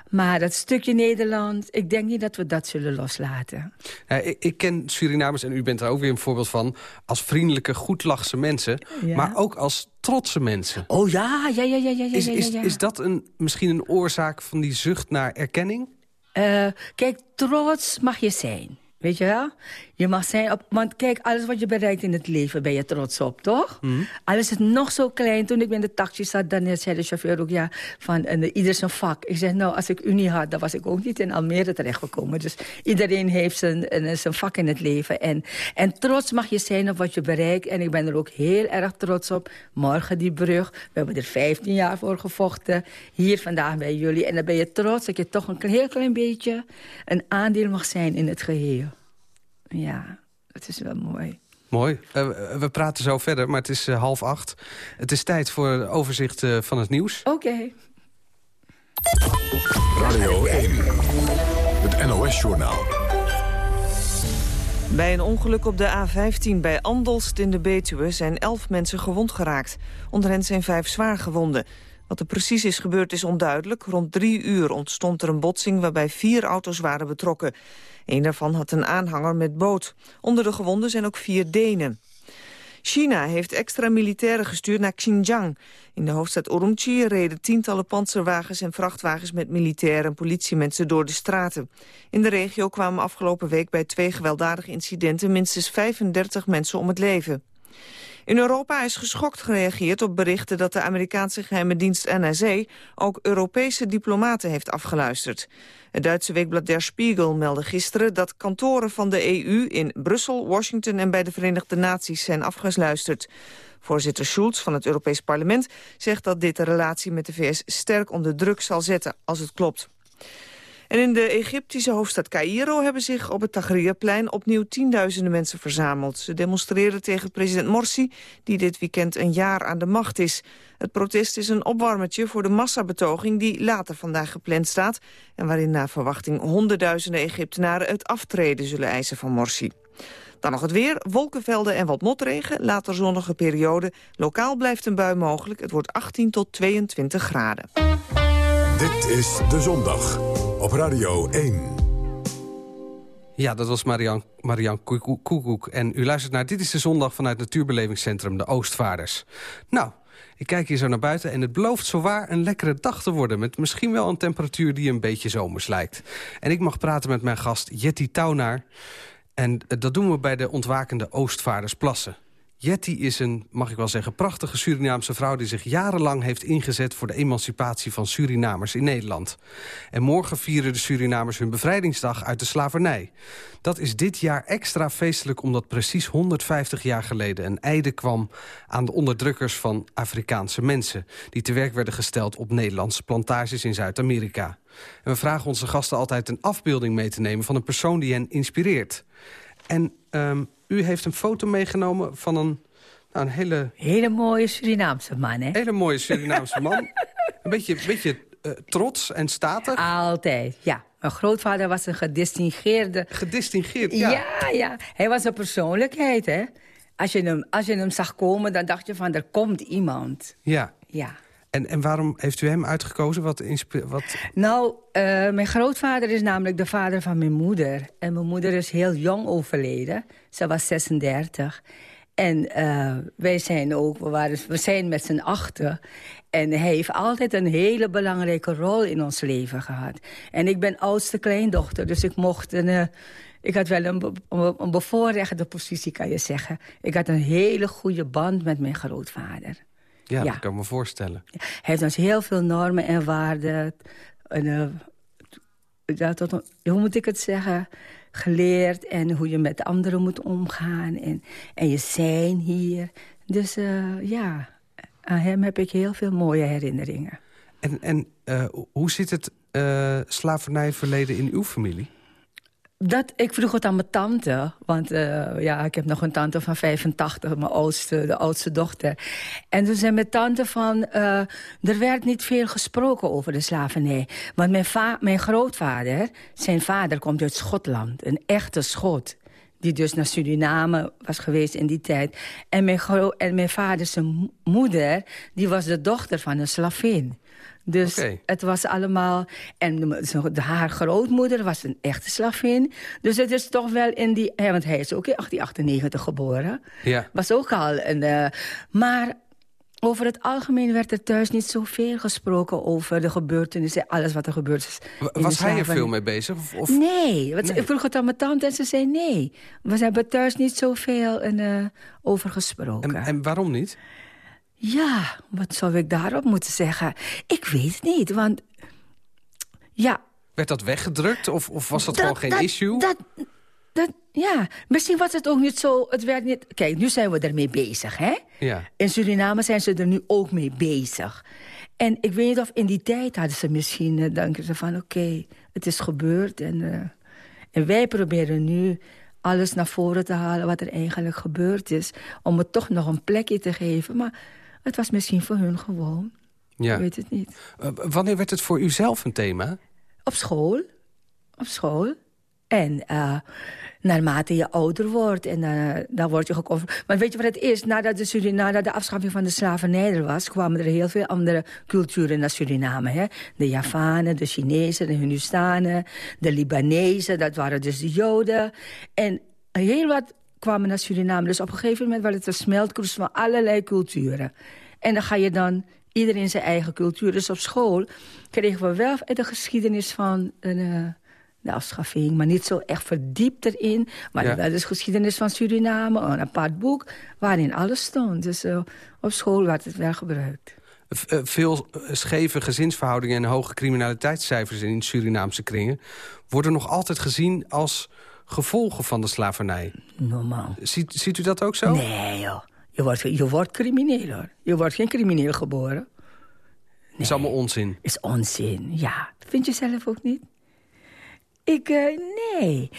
Maar dat stukje Nederland, ik denk niet dat we dat zullen loslaten. Ik, ik, ken Surinamers, en u bent er ook weer een voorbeeld van... als vriendelijke, goedlachse mensen, ja. maar ook als trotse mensen. Oh ja, ja, ja, ja, ja, is, ja, is, ja. is dat een, misschien een oorzaak van die zucht naar erkenning? Uh, kijk, trots mag je zijn. Weet je wel? Je mag zijn op... Want kijk, alles wat je bereikt in het leven ben je trots op, toch? Mhm. Al is nog zo klein. Toen ik in de taxi zat, dan zei de chauffeur ook... ja, van en, ieder zijn vak. Ik zeg, nou, als ik u niet had... dan was ik ook niet in Almere terechtgekomen. Dus iedereen heeft zijn, zijn vak in het leven. En, en trots mag je zijn op wat je bereikt. En ik ben er ook heel erg trots op. Morgen die brug. We hebben er 15 jaar voor gevochten. Hier vandaag bij jullie. En dan ben je trots dat je toch een heel klein beetje... een aandeel mag zijn in het geheel. Ja, dat is wel mooi. Mooi. Eh, we praten zo verder, maar het is eh, half acht. Het is tijd voor een overzicht eh, van het nieuws. Oké. Radio 1. Het NOS-journaal. Bij een ongeluk op de A15 bij Andelst in de Betuwe zijn elf mensen gewond geraakt. Onder hen zijn vijf zwaar gewonden. Wat er precies is gebeurd is onduidelijk. Rond drie uur ontstond er een botsing waarbij vier auto's waren betrokken. Een daarvan had een aanhanger met boot. Onder de gewonden zijn ook vier Denen. China heeft extra militairen gestuurd naar Xinjiang. In de hoofdstad Urumqi reden tientallen panzerwagens en vrachtwagens met militairen en politiemensen door de straten. In de regio kwamen afgelopen week bij twee gewelddadige incidenten minstens 35 mensen om het leven. In Europa is geschokt gereageerd op berichten dat de Amerikaanse geheime dienst NSA ook Europese diplomaten heeft afgeluisterd. Het Duitse weekblad Der Spiegel meldde gisteren dat kantoren van de EU in Brussel, Washington en bij de Verenigde Naties zijn afgeluisterd. Voorzitter Schulz van het Europees Parlement zegt dat dit de relatie met de VS sterk onder druk zal zetten als het klopt. En in de Egyptische hoofdstad Cairo hebben zich op het Tahrirplein opnieuw tienduizenden mensen verzameld. Ze demonstreren tegen president Morsi, die dit weekend een jaar aan de macht is. Het protest is een opwarmertje voor de massabetoging die later vandaag gepland staat... en waarin naar verwachting honderdduizenden Egyptenaren het aftreden zullen eisen van Morsi. Dan nog het weer, wolkenvelden en wat motregen, later zonnige periode. Lokaal blijft een bui mogelijk, het wordt 18 tot 22 graden. Dit is De Zondag. Op Radio 1. Ja, dat was Marian, Marian Koekoek-. En u luistert naar Dit is de Zondag vanuit Natuurbelevingscentrum De Oostvaarders. Nou, ik kijk hier zo naar buiten en het belooft zowaar een lekkere dag te worden... met misschien wel een temperatuur die een beetje zomers lijkt. En ik mag praten met mijn gast Jetty Taunaar. En eh, dat doen we bij de ontwakende Oostvaardersplassen. Jetty is een, mag ik wel zeggen, prachtige Surinaamse vrouw... die zich jarenlang heeft ingezet voor de emancipatie van Surinamers in Nederland. En morgen vieren de Surinamers hun bevrijdingsdag uit de slavernij. Dat is dit jaar extra feestelijk omdat precies 150 jaar geleden... een einde kwam aan de onderdrukkers van Afrikaanse mensen... die te werk werden gesteld op Nederlandse plantages in Zuid-Amerika. En we vragen onze gasten altijd een afbeelding mee te nemen... van een persoon die hen inspireert. En ehm, u heeft een foto meegenomen van een, nou, een hele... Hele mooie Surinaamse man, hè? Hele mooie Surinaamse man. Een beetje, beetje eh, trots en statig. Altijd, ja. Mijn grootvader was een gedistingeerde... Gedistingeerd, ja. ja. Ja, ja. Hij was een persoonlijkheid, hè. Als je, hem, als je hem zag komen, dan dacht je van, er komt iemand. Ja. Ja. En, en waarom heeft u hem uitgekozen? Wat, wat... Nou, eh, mijn grootvader is namelijk de vader van mijn moeder. En mijn moeder is heel jong overleden. Ze was 36. En eh, wij zijn ook, we, waren, we zijn met z'n achten. En hij heeft altijd een hele belangrijke rol in ons leven gehad. En ik ben oudste kleindochter, dus ik mocht een... eh, ik had wel een, een bevoorrechte positie, kan je zeggen. Ik had een hele goede band met mijn grootvader. Ja, Ja. dat kan ik me voorstellen. Hij heeft ons heel veel normen en waarden... En, eh, ja, tot een- hoe moet ik het zeggen? Geleerd en hoe je met anderen moet omgaan. En, en je zijn hier. Dus eh, ja, aan hem heb ik heel veel mooie herinneringen. En, en eh, hoe zit het slavernijverleden in uw familie? Dat, ik vroeg het aan mijn tante, want eh, ja, ik heb nog een tante van 85, mijn oudste, de oudste dochter. En toen zei mijn tante van, eh, er werd niet veel gesproken over de slavernij. Want mijn, mijn grootvader, zijn vader komt uit Schotland, een echte Schot. Die dus naar Suriname was geweest in die tijd. En mijn, en mijn vader, zijn mo- moeder, die was de dochter van een slavin. Dus het was allemaal... En haar grootmoeder was een echte slavin. Dus het is toch wel in die... Ja, want hij is ook in 1898 geboren. Ja. Was ook al een... eh, maar Over het algemeen werd er thuis niet zoveel gesproken over de gebeurtenissen, alles wat er gebeurd is. Was hij er veel mee bezig? Of, of- Nee, want Nee. ik vroeg het aan mijn tante en ze zei nee. We hebben thuis niet zoveel eh, over gesproken. En, en waarom niet? Ja, wat zou ik daarop moeten zeggen? Ik weet het niet, want... Ja, Werd dat weggedrukt of, of was dat, Dat- gewoon geen dat- issue? dat, dat, ja, misschien was het ook niet zo... Het werd niet, kijk, nu zijn we ermee bezig, hè? Ja. In Suriname zijn ze er nu ook mee bezig. En ik weet niet of in die tijd hadden ze misschien... eh, denken ze van, oké, het is gebeurd. En, eh, en wij proberen nu alles naar voren te halen... wat er eigenlijk gebeurd is. Om het toch nog een plekje te geven. Maar het was misschien voor hun gewoon. Ja. Ik weet het niet. Eh, wanneer werd het voor u zelf een thema? Op school. Op school. En eh, naarmate je ouder wordt, en eh, dan word je geconfronteerd. Maar weet je wat het is? Nadat de, Suri- nadat de afschaffing van de slavernij er was... kwamen er heel veel andere culturen naar Suriname. Hè? De Javanen, de Chinezen, de Hindustanen, de Libanezen. Dat waren dus de Joden. En heel wat kwamen naar Suriname. Dus op een gegeven moment was het een smeltkroes van allerlei culturen. En dan ga je dan iedereen zijn eigen cultuur. Dus op school kregen we wel de geschiedenis van eh, de afschaffing... maar niet zo echt verdiept erin. Maar Ja. wel dus geschiedenis van Suriname, een apart boek... waarin alles stond. Dus eh, op school werd het wel gebruikt. Eh, veel scheve gezinsverhoudingen en hoge criminaliteitscijfers in Surinaamse kringen... worden nog altijd gezien als gevolgen van de slavernij. Normaal. Ziet, ziet u dat ook zo? Nee, joh. Je wordt, je wordt crimineel, hoor. Je wordt geen crimineel geboren. is allemaal onzin. Is onzin, ja. Vind je zelf ook niet? Ik, eh, nee.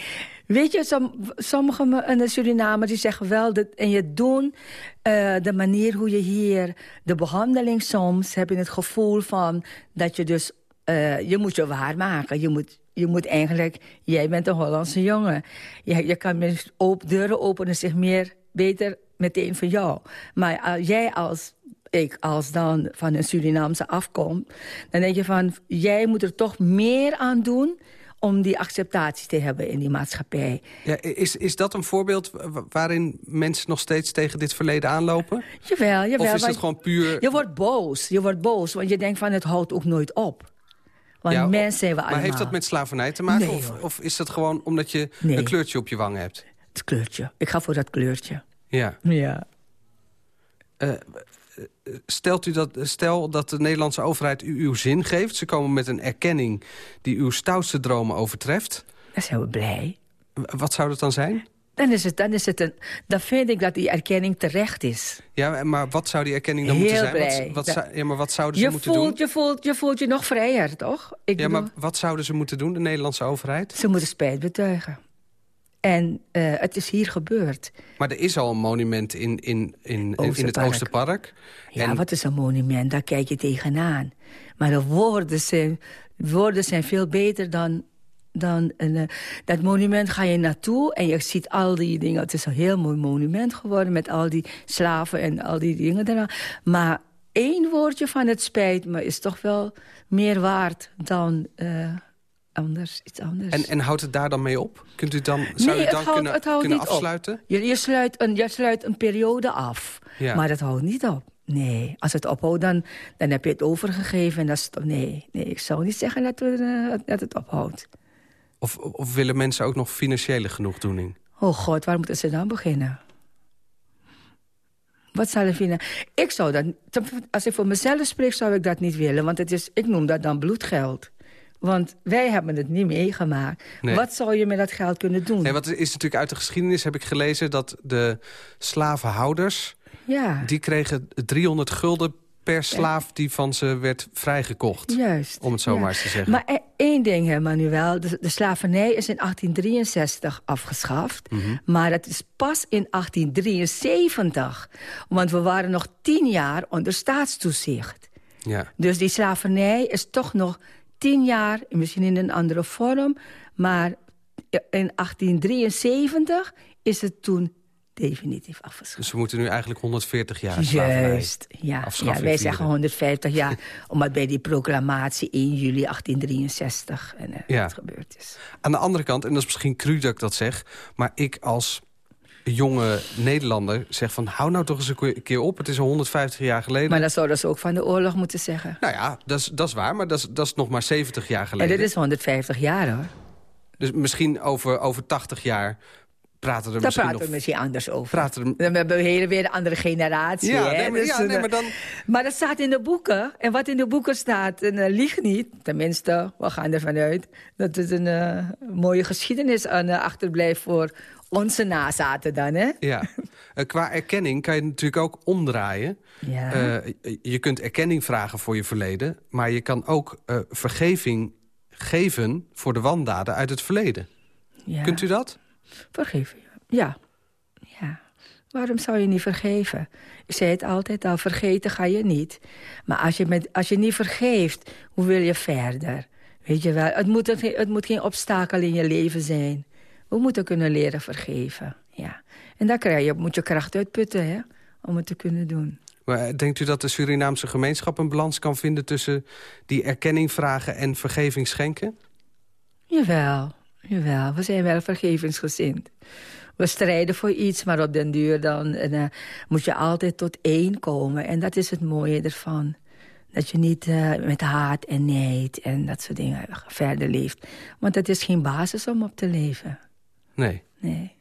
Weet je, som, sommige in de Suriname die zeggen wel... Dat, en je doen eh, de manier hoe je hier... de behandeling soms, heb je het gevoel van... dat je dus... eh, je moet je waarmaken. Je moet, je moet eigenlijk... Jij bent een Hollandse jongen. Je, je kan op, deuren openen zich meer beter meteen voor jou. Maar jij als ik als dan van een Surinaamse afkom... dan denk je van, jij moet er toch meer aan doen... om die acceptatie te hebben in die maatschappij. Ja, is, is dat een voorbeeld wa- waarin mensen nog steeds tegen dit verleden aanlopen? Jawel, jawel. Of is het gewoon puur... Je wordt boos, je wordt boos, want je denkt van het houdt ook nooit op. Want Ja, mensen zijn we maar heeft dat met slavernij te maken? Nee, of, of is dat gewoon omdat je Nee. een kleurtje op je wang hebt? Het kleurtje. Ik ga voor dat kleurtje. Ja. Ja. Eh, stelt u dat, stel dat de Nederlandse overheid u uw zin geeft. Ze komen met een erkenning die uw stoutste dromen overtreft. Dan zijn we blij. Wat zou dat dan zijn? Dan, is het, dan, is het een, dan vind ik dat die erkenning terecht is. Ja, maar wat zou die erkenning dan Heel moeten zijn? blij. Wat, wat, Dat- zou, ja, maar wat zouden ze Je moeten voelt, doen? je, voelt, je voelt je nog vrijer, toch? Ik Ja, maar wat zouden ze moeten doen, de Nederlandse overheid? Ze moeten spijt betuigen. En eh, het is hier gebeurd. Maar er is al een monument in, in, in, in het Oosterpark. Oosterpark. Ja, En- wat is een monument? Daar kijk je tegenaan. Maar de woorden zijn, woorden zijn veel beter dan... dan eh, dat monument ga je naartoe en je ziet al die dingen. Het is een heel mooi monument geworden met al die slaven en al die dingen eraan. Maar één woordje van het spijt me is toch wel meer waard dan eh, anders, iets anders. En, en houdt het daar dan mee op? Kunt u dan, zou nee, u dan houdt, kunnen, het houdt kunnen niet afsluiten? op. Je, je, sluit een, je sluit een periode af, Ja. maar dat houdt niet op. Nee, als het ophoudt, dan, dan heb je het overgegeven. En dat is, nee, nee, ik zou niet zeggen dat, we, eh, dat het ophoudt. Of, of willen mensen ook nog financiële genoegdoening? Oh god, waar moeten ze dan beginnen? Wat zou er vinden? Ik zou dat, als ik voor mezelf spreek, zou ik dat niet willen. Want het is, ik noem dat dan bloedgeld. Want wij hebben het niet meegemaakt. Nee. Wat zou je met dat geld kunnen doen? Nee, wat is natuurlijk uit de geschiedenis heb ik gelezen... dat de slavenhouders, Ja, die kregen 300 gulden per slaaf... die van ze werd vrijgekocht, juist. om het zo Ja. maar eens te zeggen. Maar één ding, hè, Manuel. De, de slavernij is in 1863 afgeschaft. Mhm. Maar dat is pas in 1873. Want we waren nog tien jaar onder staatstoezicht. Ja. Dus die slavernij is toch nog tien jaar, misschien in een andere vorm... maar in 1873 is het toen definitief afgeschaft. Dus we moeten nu eigenlijk 140 jaar Juist, ja. ja wij zeggen 150 jaar, omdat bij die proclamatie 1 juli 1863 en, Ja. wat gebeurd is. Aan de andere kant, en dat is misschien cru dat ik dat zeg... maar ik als jonge Nederlander zegt van... hou nou toch eens een keer op, het is al 150 jaar geleden. Maar dat zouden ze ook van de oorlog moeten zeggen. Nou ja, dat is, dat is waar, maar dat is, dat is nog maar 70 jaar geleden. En dit is 150 jaar hoor. Dus misschien over, over 80 jaar praten er Daar misschien praten we misschien anders over. Praten er... Dan hebben we hele weer een andere generatie. Ja, hè? nee, maar- Dus, ja, eh, nee, maar dan- maar dat staat in de boeken. En wat in de boeken staat, en, eh, liegt niet. Tenminste, we gaan ervan uit dat het een eh, mooie geschiedenis aan uh, achterblijft voor onze nazaten dan. Hè? Ja. Eh, qua erkenning kan je natuurlijk ook omdraaien. Ja. Eh, je kunt erkenning vragen voor je verleden... maar je kan ook eh, vergeving geven voor de wandaden uit het verleden. Ja. Kunt u dat? Vergeven, ja. ja. Waarom zou je niet vergeven? Ik zei het altijd al, vergeten ga je niet. Maar als je, met, als je niet vergeeft, hoe wil je verder? Weet je wel, het moet, het, moet geen obstakel in je leven zijn. We moeten kunnen leren vergeven, ja. En daar krijg je, moet je kracht uitputten, hè, om het te kunnen doen. Maar eh, denkt u dat de Surinaamse gemeenschap een balans kan vinden... tussen die erkenning vragen en vergeving schenken? Jawel, jawel. We zijn wel vergevingsgezind. We strijden voor iets, maar op den duur dan uh, moet je altijd tot één komen. En dat is het mooie ervan. Dat je niet uh, met haat en neid en dat soort dingen verder leeft. Want dat is geen basis om op te leven. Nee. Nee.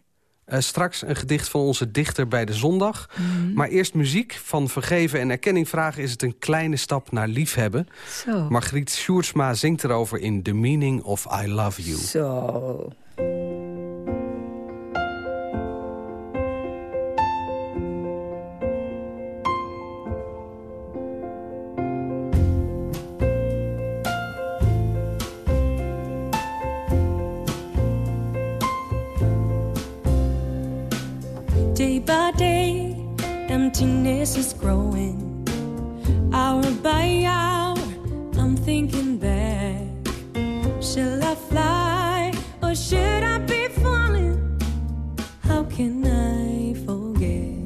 Uh, straks een gedicht van onze dichter bij de zondag. Mm -hmm. Maar eerst muziek. Van vergeven en erkenning vragen is het een kleine stap naar liefhebben. Zo. Margriet Sjoerdsma zingt erover in The Meaning of I Love You. Zo. Emptiness is growing. Hour by hour, I'm thinking back. Shall I fly or should I be falling? How can I forget?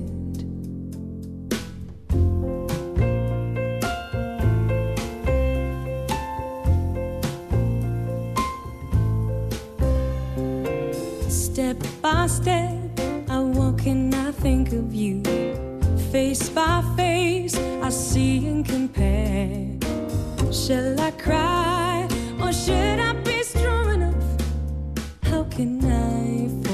Step by step, I walk and I think of you. Face by face, I see and compare. Shall I cry or should I be strong enough? How can I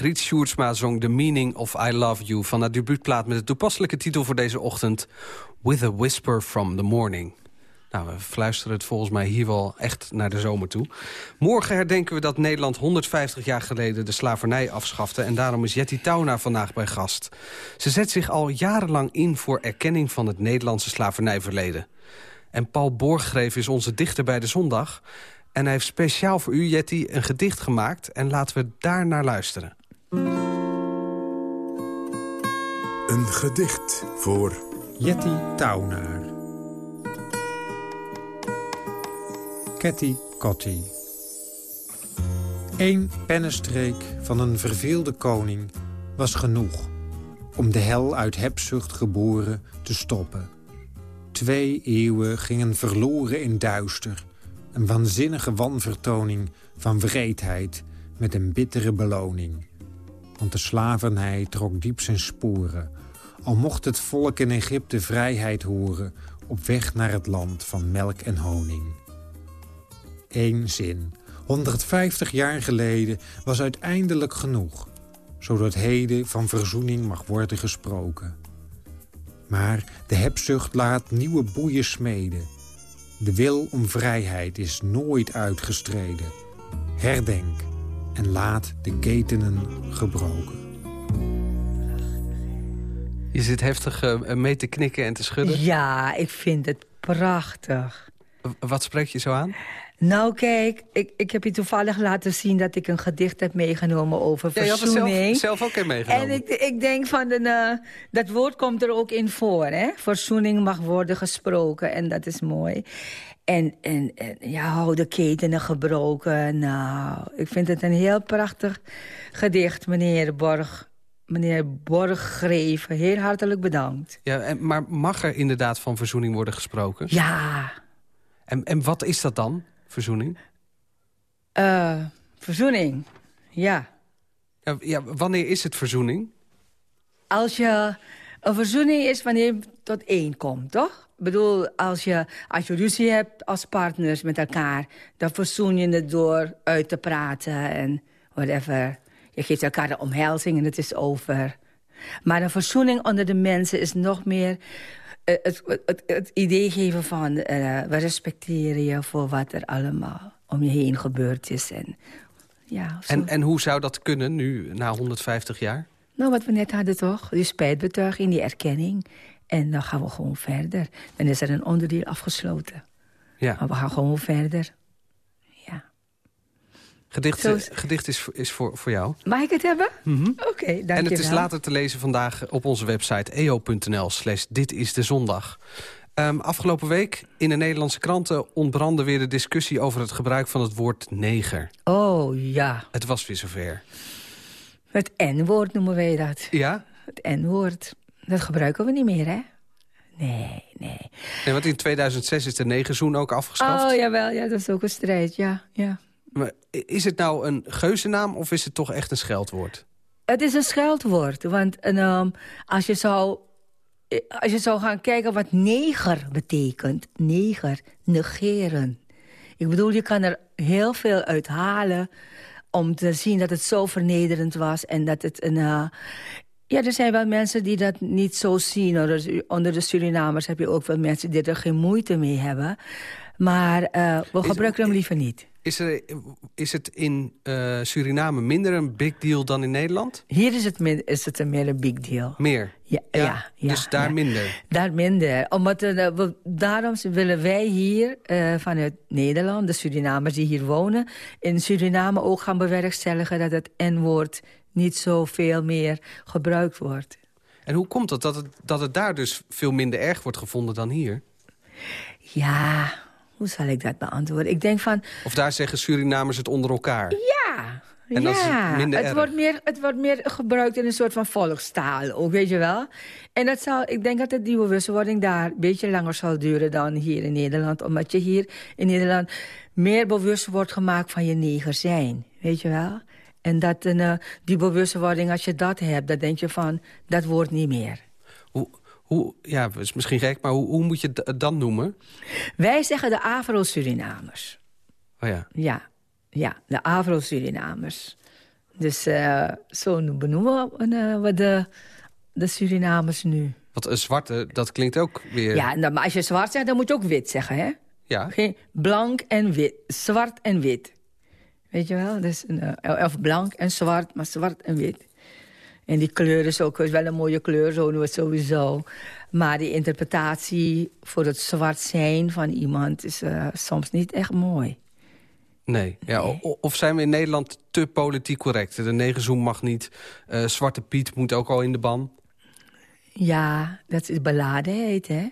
Margriet Sjoerdsma zong The Meaning of I Love You... van haar debuutplaat met de toepasselijke titel voor deze ochtend... With a Whisper from the Morning. Nou, we fluisteren het volgens mij hier wel echt naar de zomer toe. Morgen herdenken we dat Nederland 150 jaar geleden de slavernij afschafte... en daarom is Jetty Tauna vandaag bij gast. Ze zet zich al jarenlang in voor erkenning van het Nederlandse slavernijverleden. En Paul Borggreef is onze dichter bij de zondag... en hij heeft speciaal voor u, Jetty, een gedicht gemaakt... en laten we daar naar luisteren. Een gedicht voor Jetty Taunaar. Ketty Kotti. Eén pennenstreek van een verveelde koning was genoeg... om de hel uit hebzucht geboren te stoppen. Twee eeuwen gingen verloren in duister. Een waanzinnige wanvertoning van wreedheid met een bittere beloning. Want de slavernij trok diep zijn sporen. Al mocht het volk in Egypte vrijheid horen... op weg naar het land van melk en honing. Eén zin, 150 jaar geleden, was uiteindelijk genoeg... zodat heden van verzoening mag worden gesproken. Maar de hebzucht laat nieuwe boeien smeden. De wil om vrijheid is nooit uitgestreden. Herdenk en laat de ketenen gebroken. Je zit heftig eh, mee te knikken en te schudden. Ja, ik vind het prachtig. Wat spreekt je zo aan? Nou kijk, ik, ik heb je toevallig laten zien dat ik een gedicht heb meegenomen over Ja, verzoening. zelf, zelf ook in meegenomen. En ik, ik denk van, de, eh, dat woord komt er ook in voor. Hè? Verzoening mag worden gesproken en dat is mooi. En, en, en ja, hou de ketenen gebroken. Nou, ik vind het een heel prachtig gedicht, meneer Borg. Meneer Borggreven, heel hartelijk bedankt. Ja, en, maar mag er inderdaad van verzoening worden gesproken? Ja. En, en wat is dat dan, verzoening? Eh, verzoening, ja. Ja, ja, wanneer is het verzoening? Als je... Een verzoening is wanneer je tot één komt, toch? Ik bedoel, als je, als je ruzie hebt als partners met elkaar... dan verzoen je het door uit te praten en whatever. Je geeft elkaar de omhelzing en het is over. Maar een verzoening onder de mensen is nog meer... eh, het, het, het idee geven van... eh, we respecteren je voor wat er allemaal om je heen gebeurd is. En, ja. En, en hoe zou dat kunnen nu, na 150 jaar? Nou, wat we net hadden toch? Die spijtbetuiging, die erkenning. En dan gaan we gewoon verder. Dan is er een onderdeel afgesloten. Ja. Maar we gaan gewoon verder. Gedicht, eh, is- gedicht is, voor- is voor, voor jou. Mag ik het hebben? Oké, dank En het is wel. later te lezen vandaag op onze website eo.nl slash dit is de zondag. Ehm, afgelopen week in de Nederlandse kranten ontbrandde weer de discussie over het gebruik van het woord neger. Oh, ja. Het was weer zover. Het N-woord noemen wij dat. Ja? Het N-woord. Dat gebruiken we niet meer, hè? Nee, nee. Nee, want in 2006 is de negerzoen ook afgeschaft. Oh, jawel. Ja, dat is ook een strijd, ja. ja. Maar is het nou een geuzennaam of is het toch echt een scheldwoord? Het is een scheldwoord, want een, ehm, als, je zou, als je zou gaan kijken wat neger betekent... neger, negeren. Ik bedoel, je kan er heel veel uit halen... om te zien dat het zo vernederend was en dat het een... eh, ja, er zijn wel mensen die dat niet zo zien. onder de Surinamers heb je ook wel mensen die er geen moeite mee hebben. Maar eh, we gebruiken hem liever niet. Is, er, is het in eh, Suriname minder een big deal dan in Nederland? Hier is het, is het een meer een big deal. Meer? Ja, ja, ja, dus daar minder? Daar minder. Omdat, eh, we- daarom willen wij hier eh, vanuit Nederland, de Surinamers die hier wonen... in Suriname ook gaan bewerkstelligen dat het N-woord niet zoveel meer gebruikt wordt. En hoe komt het dat, het dat het daar dus veel minder erg wordt gevonden dan hier? Ja, hoe zal ik dat beantwoorden? Ik denk van, Of daar zeggen Surinamers het onder elkaar? ja, En ja, het wordt, meer, het wordt meer gebruikt in een soort van volkstaal ook, weet je wel. En dat zal, ik denk dat de die bewustwording daar een beetje langer zal duren dan hier in Nederland. Omdat je hier in Nederland meer bewust wordt gemaakt van je neger zijn, weet je wel. En dat eh, die bewustwording, als je dat hebt, dan denk je van, dat wordt niet meer. Hoe, hoe, ja, is misschien gek, maar hoe, hoe moet je het dan noemen? Wij zeggen de Afro-Surinamers. Oh ja. Ja, ja de Afro-Surinamers. Dus eh, zo no- benoemen we, eh, we de, de Surinamers nu. Want een zwarte, dat klinkt ook weer... Ja, nou, maar als je zwart zegt, dan moet je ook wit zeggen, hè? Ja. Geen blank en wit. Zwart en wit. Weet je wel? Dus, eh, of blank en zwart, maar zwart en wit. En die kleur is ook is wel een mooie kleur, zo nu sowieso. Maar die interpretatie voor het zwart zijn van iemand is eh, soms niet echt mooi. Nee. Ja, of zijn we in Nederland te politiek correct? De negerzoen mag niet. eh, Zwarte Piet moet ook al in de ban. Ja, dat is beladenheid, hè?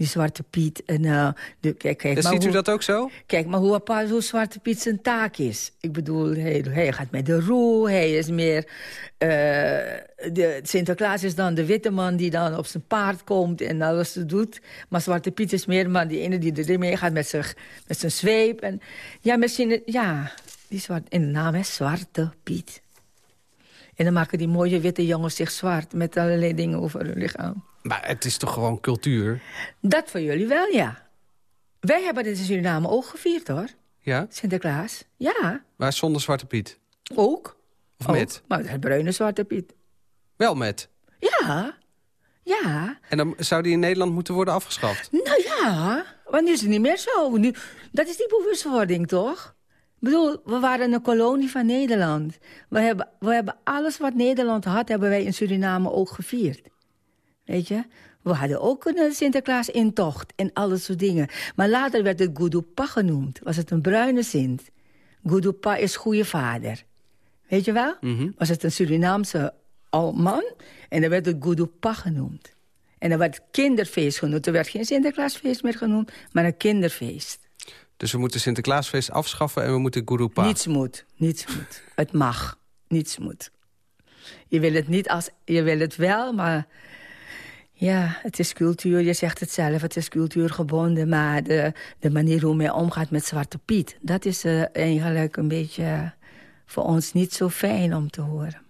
Die Zwarte Piet. En, eh, de, kijk, kijk, Dus maar ziet u dat ook zo? Kijk, maar hoe apart hoe Zwarte Piet zijn taak is. Ik bedoel, hij, hij gaat met de roe, hij is meer... eh, de, Sinterklaas is dan de witte man die dan op zijn paard komt en alles doet. Maar Zwarte Piet is meer man, die ene die er mee gaat met zijn, met zijn zweep. En, ja, misschien, ja, die zwart, in de naam is Zwarte Piet. En dan maken die mooie witte jongens zich zwart met allerlei dingen over hun lichaam. Maar het is toch gewoon cultuur? Dat voor jullie wel, ja. Wij hebben dit in Suriname ook gevierd, hoor. Ja? Sinterklaas. Ja, Maar zonder Zwarte Piet? ook. Of Ook, met? Maar het bruine Zwarte Piet. Wel met. Ja, ja. En dan zou die in Nederland moeten worden afgeschaft. Nou ja, want nu is het niet meer zo. Nu, dat is die bewustwording, toch? Ik bedoel, we waren een kolonie van Nederland. We hebben, we hebben alles wat Nederland had, hebben wij in Suriname ook gevierd. Weet je? We hadden ook een eh, Sinterklaas-intocht en alle soort dingen. Maar later werd het Gudupa genoemd. Was het een bruine Sint. Gudupa is goede vader. Weet je wel? Was het een Surinaamse al man. En dan werd het Gudupa genoemd. En dan werd het kinderfeest genoemd. Er werd geen Sinterklaasfeest meer genoemd, maar een kinderfeest. Dus we moeten Sinterklaasfeest afschaffen en we moeten Guru Pa. Niets moet, niets moet. Het mag, niets moet. Je wil het niet als, je wil het wel, maar ja, het is cultuur. Je zegt het zelf, het is cultuurgebonden. Maar de, de manier hoe men omgaat met Zwarte Piet, dat is eh, eigenlijk een beetje eh, voor ons niet zo fijn om te horen.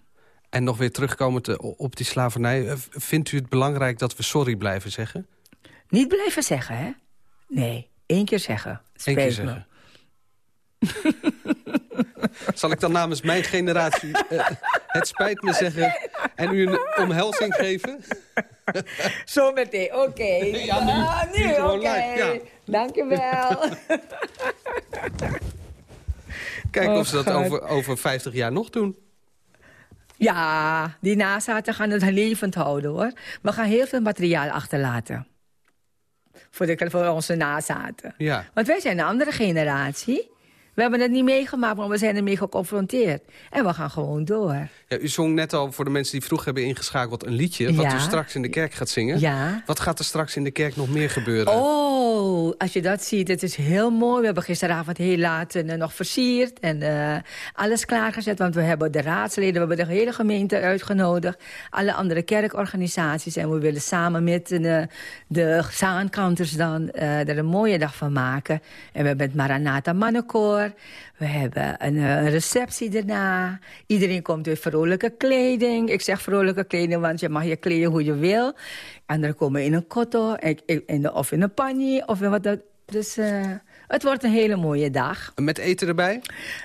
En nog weer terugkomen te- op die slavernij. eh, Vindt u het belangrijk dat we sorry blijven zeggen? Niet blijven zeggen, hè? Nee, één keer zeggen. Eén keer zeggen. Zal ik dan namens mijn generatie eh, het spijt me zeggen en u een omhelzing geven? Zo meteen, oké. Ja, nu. Ah, Nu oké. ja. Dankjewel. Kijken Oh, of ze dat God. over, over 50 jaar nog doen. Ja, die nazaten gaan het levend houden, hoor. We gaan heel veel materiaal achterlaten. Voor, de, voor onze nazaten. Ja. Want wij zijn een andere generatie. We hebben het niet meegemaakt, maar we zijn ermee geconfronteerd. En we gaan gewoon door. Ja, u zong net al voor de mensen die vroeg hebben ingeschakeld een liedje... wat Ja. u straks in de kerk gaat zingen. Ja. Wat gaat er straks in de kerk nog meer gebeuren? Oh, als je dat ziet, het is heel mooi. We hebben gisteravond heel laat eh, nog versierd en eh, alles klaargezet. Want we hebben de raadsleden, we hebben de hele gemeente uitgenodigd. Alle andere kerkorganisaties. En we willen samen met eh, de zaankanters dan eh, er een mooie dag van maken. En we hebben het Maranatha Mannenkoor. We hebben een, eh, een receptie daarna. Iedereen komt in vrolijke kleding. Ik zeg vrolijke kleding, want je mag je kleden hoe je wil. Anderen komen in een kotto, in de- of in een panje. Of in wat dat. Dus eh, het wordt een hele mooie dag. Met eten erbij?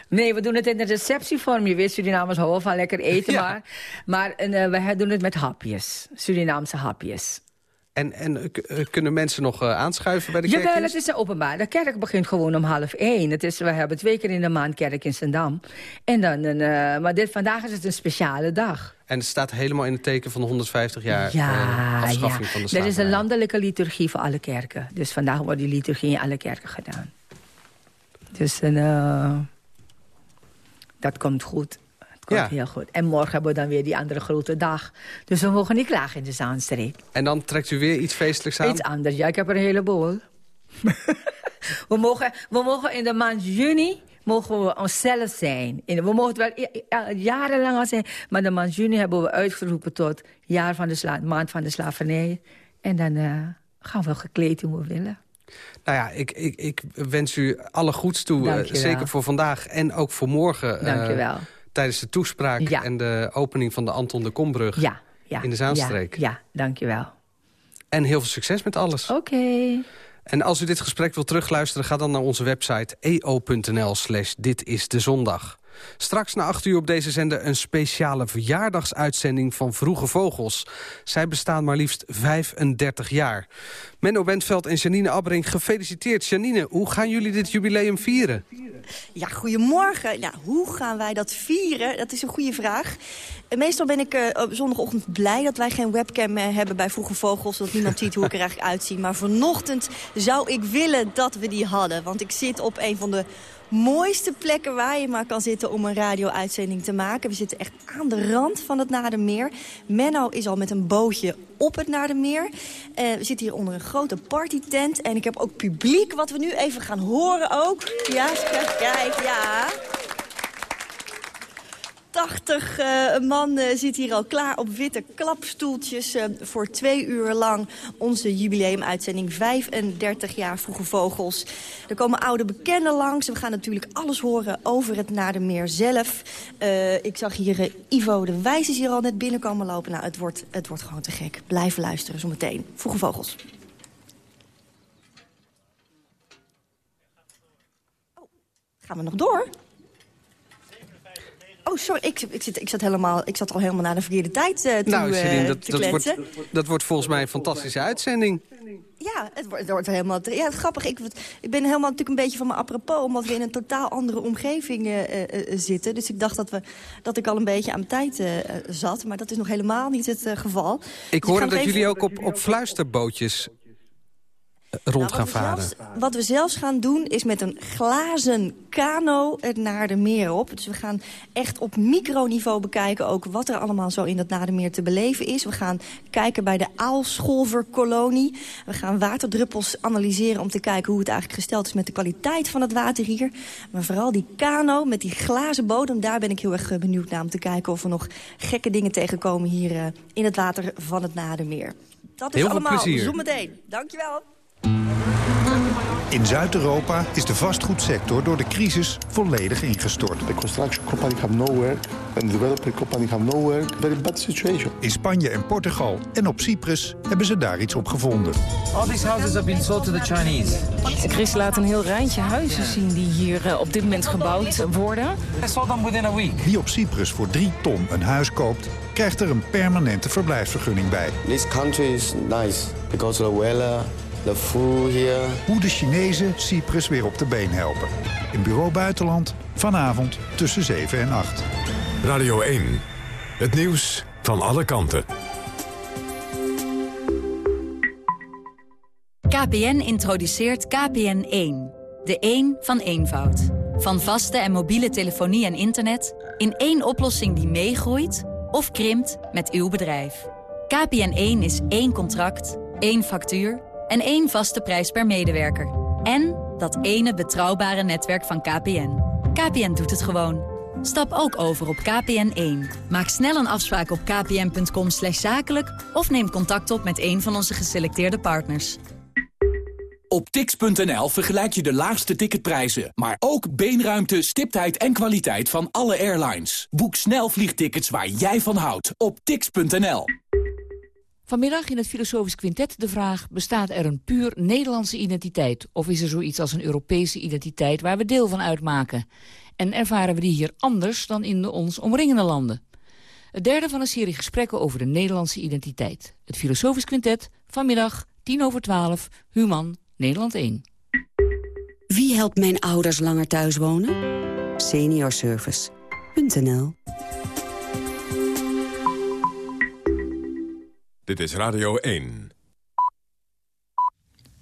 Nee, we doen het in de receptievorm. Je weet, Surinamers houden van lekker eten, Ja. maar, maar eh, we doen het met hapjes. Surinaamse hapjes. En, en eh, eh, kunnen mensen nog eh, aanschuiven bij de kerk? Jawel, het is een openbaar. De kerk begint gewoon om half één. Het is, we hebben twee keer in de maand kerk in Zandam. En dan een, maar dit, vandaag is het een speciale dag. En het staat helemaal in het teken van de 150 jaar Ja, afschaffing ja. van de Er is een landelijke liturgie voor alle kerken. Dus vandaag wordt die liturgie in alle kerken gedaan. Dus eh, dat komt goed. Komt Ja. heel goed. En morgen hebben we dan weer die andere grote dag. Dus we mogen niet klagen in de Zaanstreek. En dan trekt u weer iets feestelijks aan? Iets anders. Ja, ik heb er een heleboel. we, mogen, we mogen in de maand juni mogen we onszelf zijn. We mogen het wel jarenlang al zijn. Maar de maand juni hebben we uitgeroepen tot jaar van de sla maand van de slavernij. En dan uh, gaan we gekleed hoe we willen. Nou ja, ik, ik, ik wens u alle goeds toe. Uh, zeker voor vandaag en ook voor morgen. Dank je wel. Tijdens de toespraak Ja. en de opening van de Anton de Kombrug Ja, ja, in de Zaanstreek. Ja, ja dank je wel. En heel veel succes met alles. Oké. En als u dit gesprek wilt terugluisteren... ga dan naar onze website eo.nl slash dit is de zondag. Straks na 8 uur op deze zender een speciale verjaardagsuitzending van Vroege Vogels. Zij bestaan maar liefst 35 jaar. Menno Bentveld en Janine Abbering, gefeliciteerd. Janine, hoe gaan jullie dit jubileum vieren? Ja, goedemorgen. Ja, hoe gaan wij dat vieren? Dat is een goede vraag. Eh, Meestal ben ik eh, op zondagochtend blij dat wij geen webcam eh, hebben bij Vroege Vogels. Dat niemand ziet hoe ik er eigenlijk uitzie. Maar vanochtend zou ik willen dat we die hadden. Want ik zit op een van de mooiste plekken waar je maar kan zitten om een radio-uitzending te maken. We zitten echt aan de rand van het Nadermeer. Menno is al met een bootje op het Nadermeer. Eh, we zitten hier onder een grote partytent. En ik heb ook publiek, wat we nu even gaan horen ook. Ja, kijk, ja. 80 eh, man eh, zit hier al klaar op witte klapstoeltjes... eh, voor twee uur lang onze jubileumuitzending 35 jaar Vroege Vogels. Er komen oude bekenden langs. We gaan natuurlijk alles horen over het Nadermeer zelf. Ik zag hier Ivo de Wijs is hier al net binnenkomen lopen. Nou, het wordt, het wordt gewoon te gek. Blijf luisteren zometeen. Vroege Vogels. Gaan we nog door? Oh, sorry, ik, ik, zit, ik, zat helemaal, ik zat al helemaal naar de verkeerde tijd eh toe nou, eh, dat, te dat, wordt, dat wordt volgens mij een fantastische uitzending. Ja, het wordt, het wordt helemaal... Ja, grappig. Ik, ik ben helemaal natuurlijk een beetje van mijn apropos... omdat we in een totaal andere omgeving eh, zitten. Dus ik dacht dat, we, dat ik al een beetje aan mijn tijd zat. Maar dat is nog helemaal niet het geval. Ik Dus hoorde dat even- jullie ook op, op fluisterbootjes rond gaan Nou, wat we varen. zelfs- wat we zelfs gaan doen is met een glazen kano het Naardermeer op. Dus we gaan echt op microniveau bekijken ook wat er allemaal zo in dat Naardermeer te beleven is. We gaan kijken bij de aalscholverkolonie. We gaan waterdruppels analyseren om te kijken hoe het eigenlijk gesteld is met de kwaliteit van het water hier. Maar vooral die kano met die glazen bodem, daar ben ik heel erg eh, benieuwd naar om te kijken of we nog gekke dingen tegenkomen hier eh, in het water van het Naardermeer. Dat is Heel veel allemaal plezier. zometeen. Dankjewel. In Zuid-Europa is de vastgoedsector door de crisis volledig ingestort. The construction company have no work and the developer company have no work. Very bad situation. In Spanje en Portugal en op Cyprus hebben ze daar iets op gevonden. All these houses have been sold to the Chinese. Chris laat een heel rijtje huizen zien die hier eh, op dit moment gebouwd worden. I sold them within a week. Wie op Cyprus voor 3 ton een huis koopt, krijgt er een permanente verblijfsvergunning bij. This country is nice because the weather, the food here. Hoe de Chinezen Cyprus weer op de been helpen. In Bureau Buitenland, vanavond tussen 7 en 8. Radio 1. Het nieuws van alle kanten. KPN introduceert KPN1. De 1 van eenvoud. Van vaste en mobiele telefonie en internet... in één oplossing die meegroeit of krimpt met uw bedrijf. KPN1 is één contract, één factuur en één vaste prijs per medewerker. En dat ene betrouwbare netwerk van KPN. KPN doet het gewoon. Stap ook over op KPN1. Maak snel een afspraak op kpn.com zakelijk... of neem contact op met een van onze geselecteerde partners. Op tix.nl vergelijk je de laagste ticketprijzen, maar ook beenruimte, stiptheid en kwaliteit van alle airlines. Boek snel vliegtickets waar jij van houdt op tix.nl. Vanmiddag in het Filosofisch Quintet de vraag... bestaat er een puur Nederlandse identiteit... of is er zoiets als een Europese identiteit waar we deel van uitmaken? En ervaren we die hier anders dan in de ons omringende landen? Het derde van een serie gesprekken over de Nederlandse identiteit. Het Filosofisch Quintet, vanmiddag, tien over twaalf, Human, Nederland 1. Wie helpt mijn ouders langer thuis wonen? Seniorservice.nl Dit is Radio 1.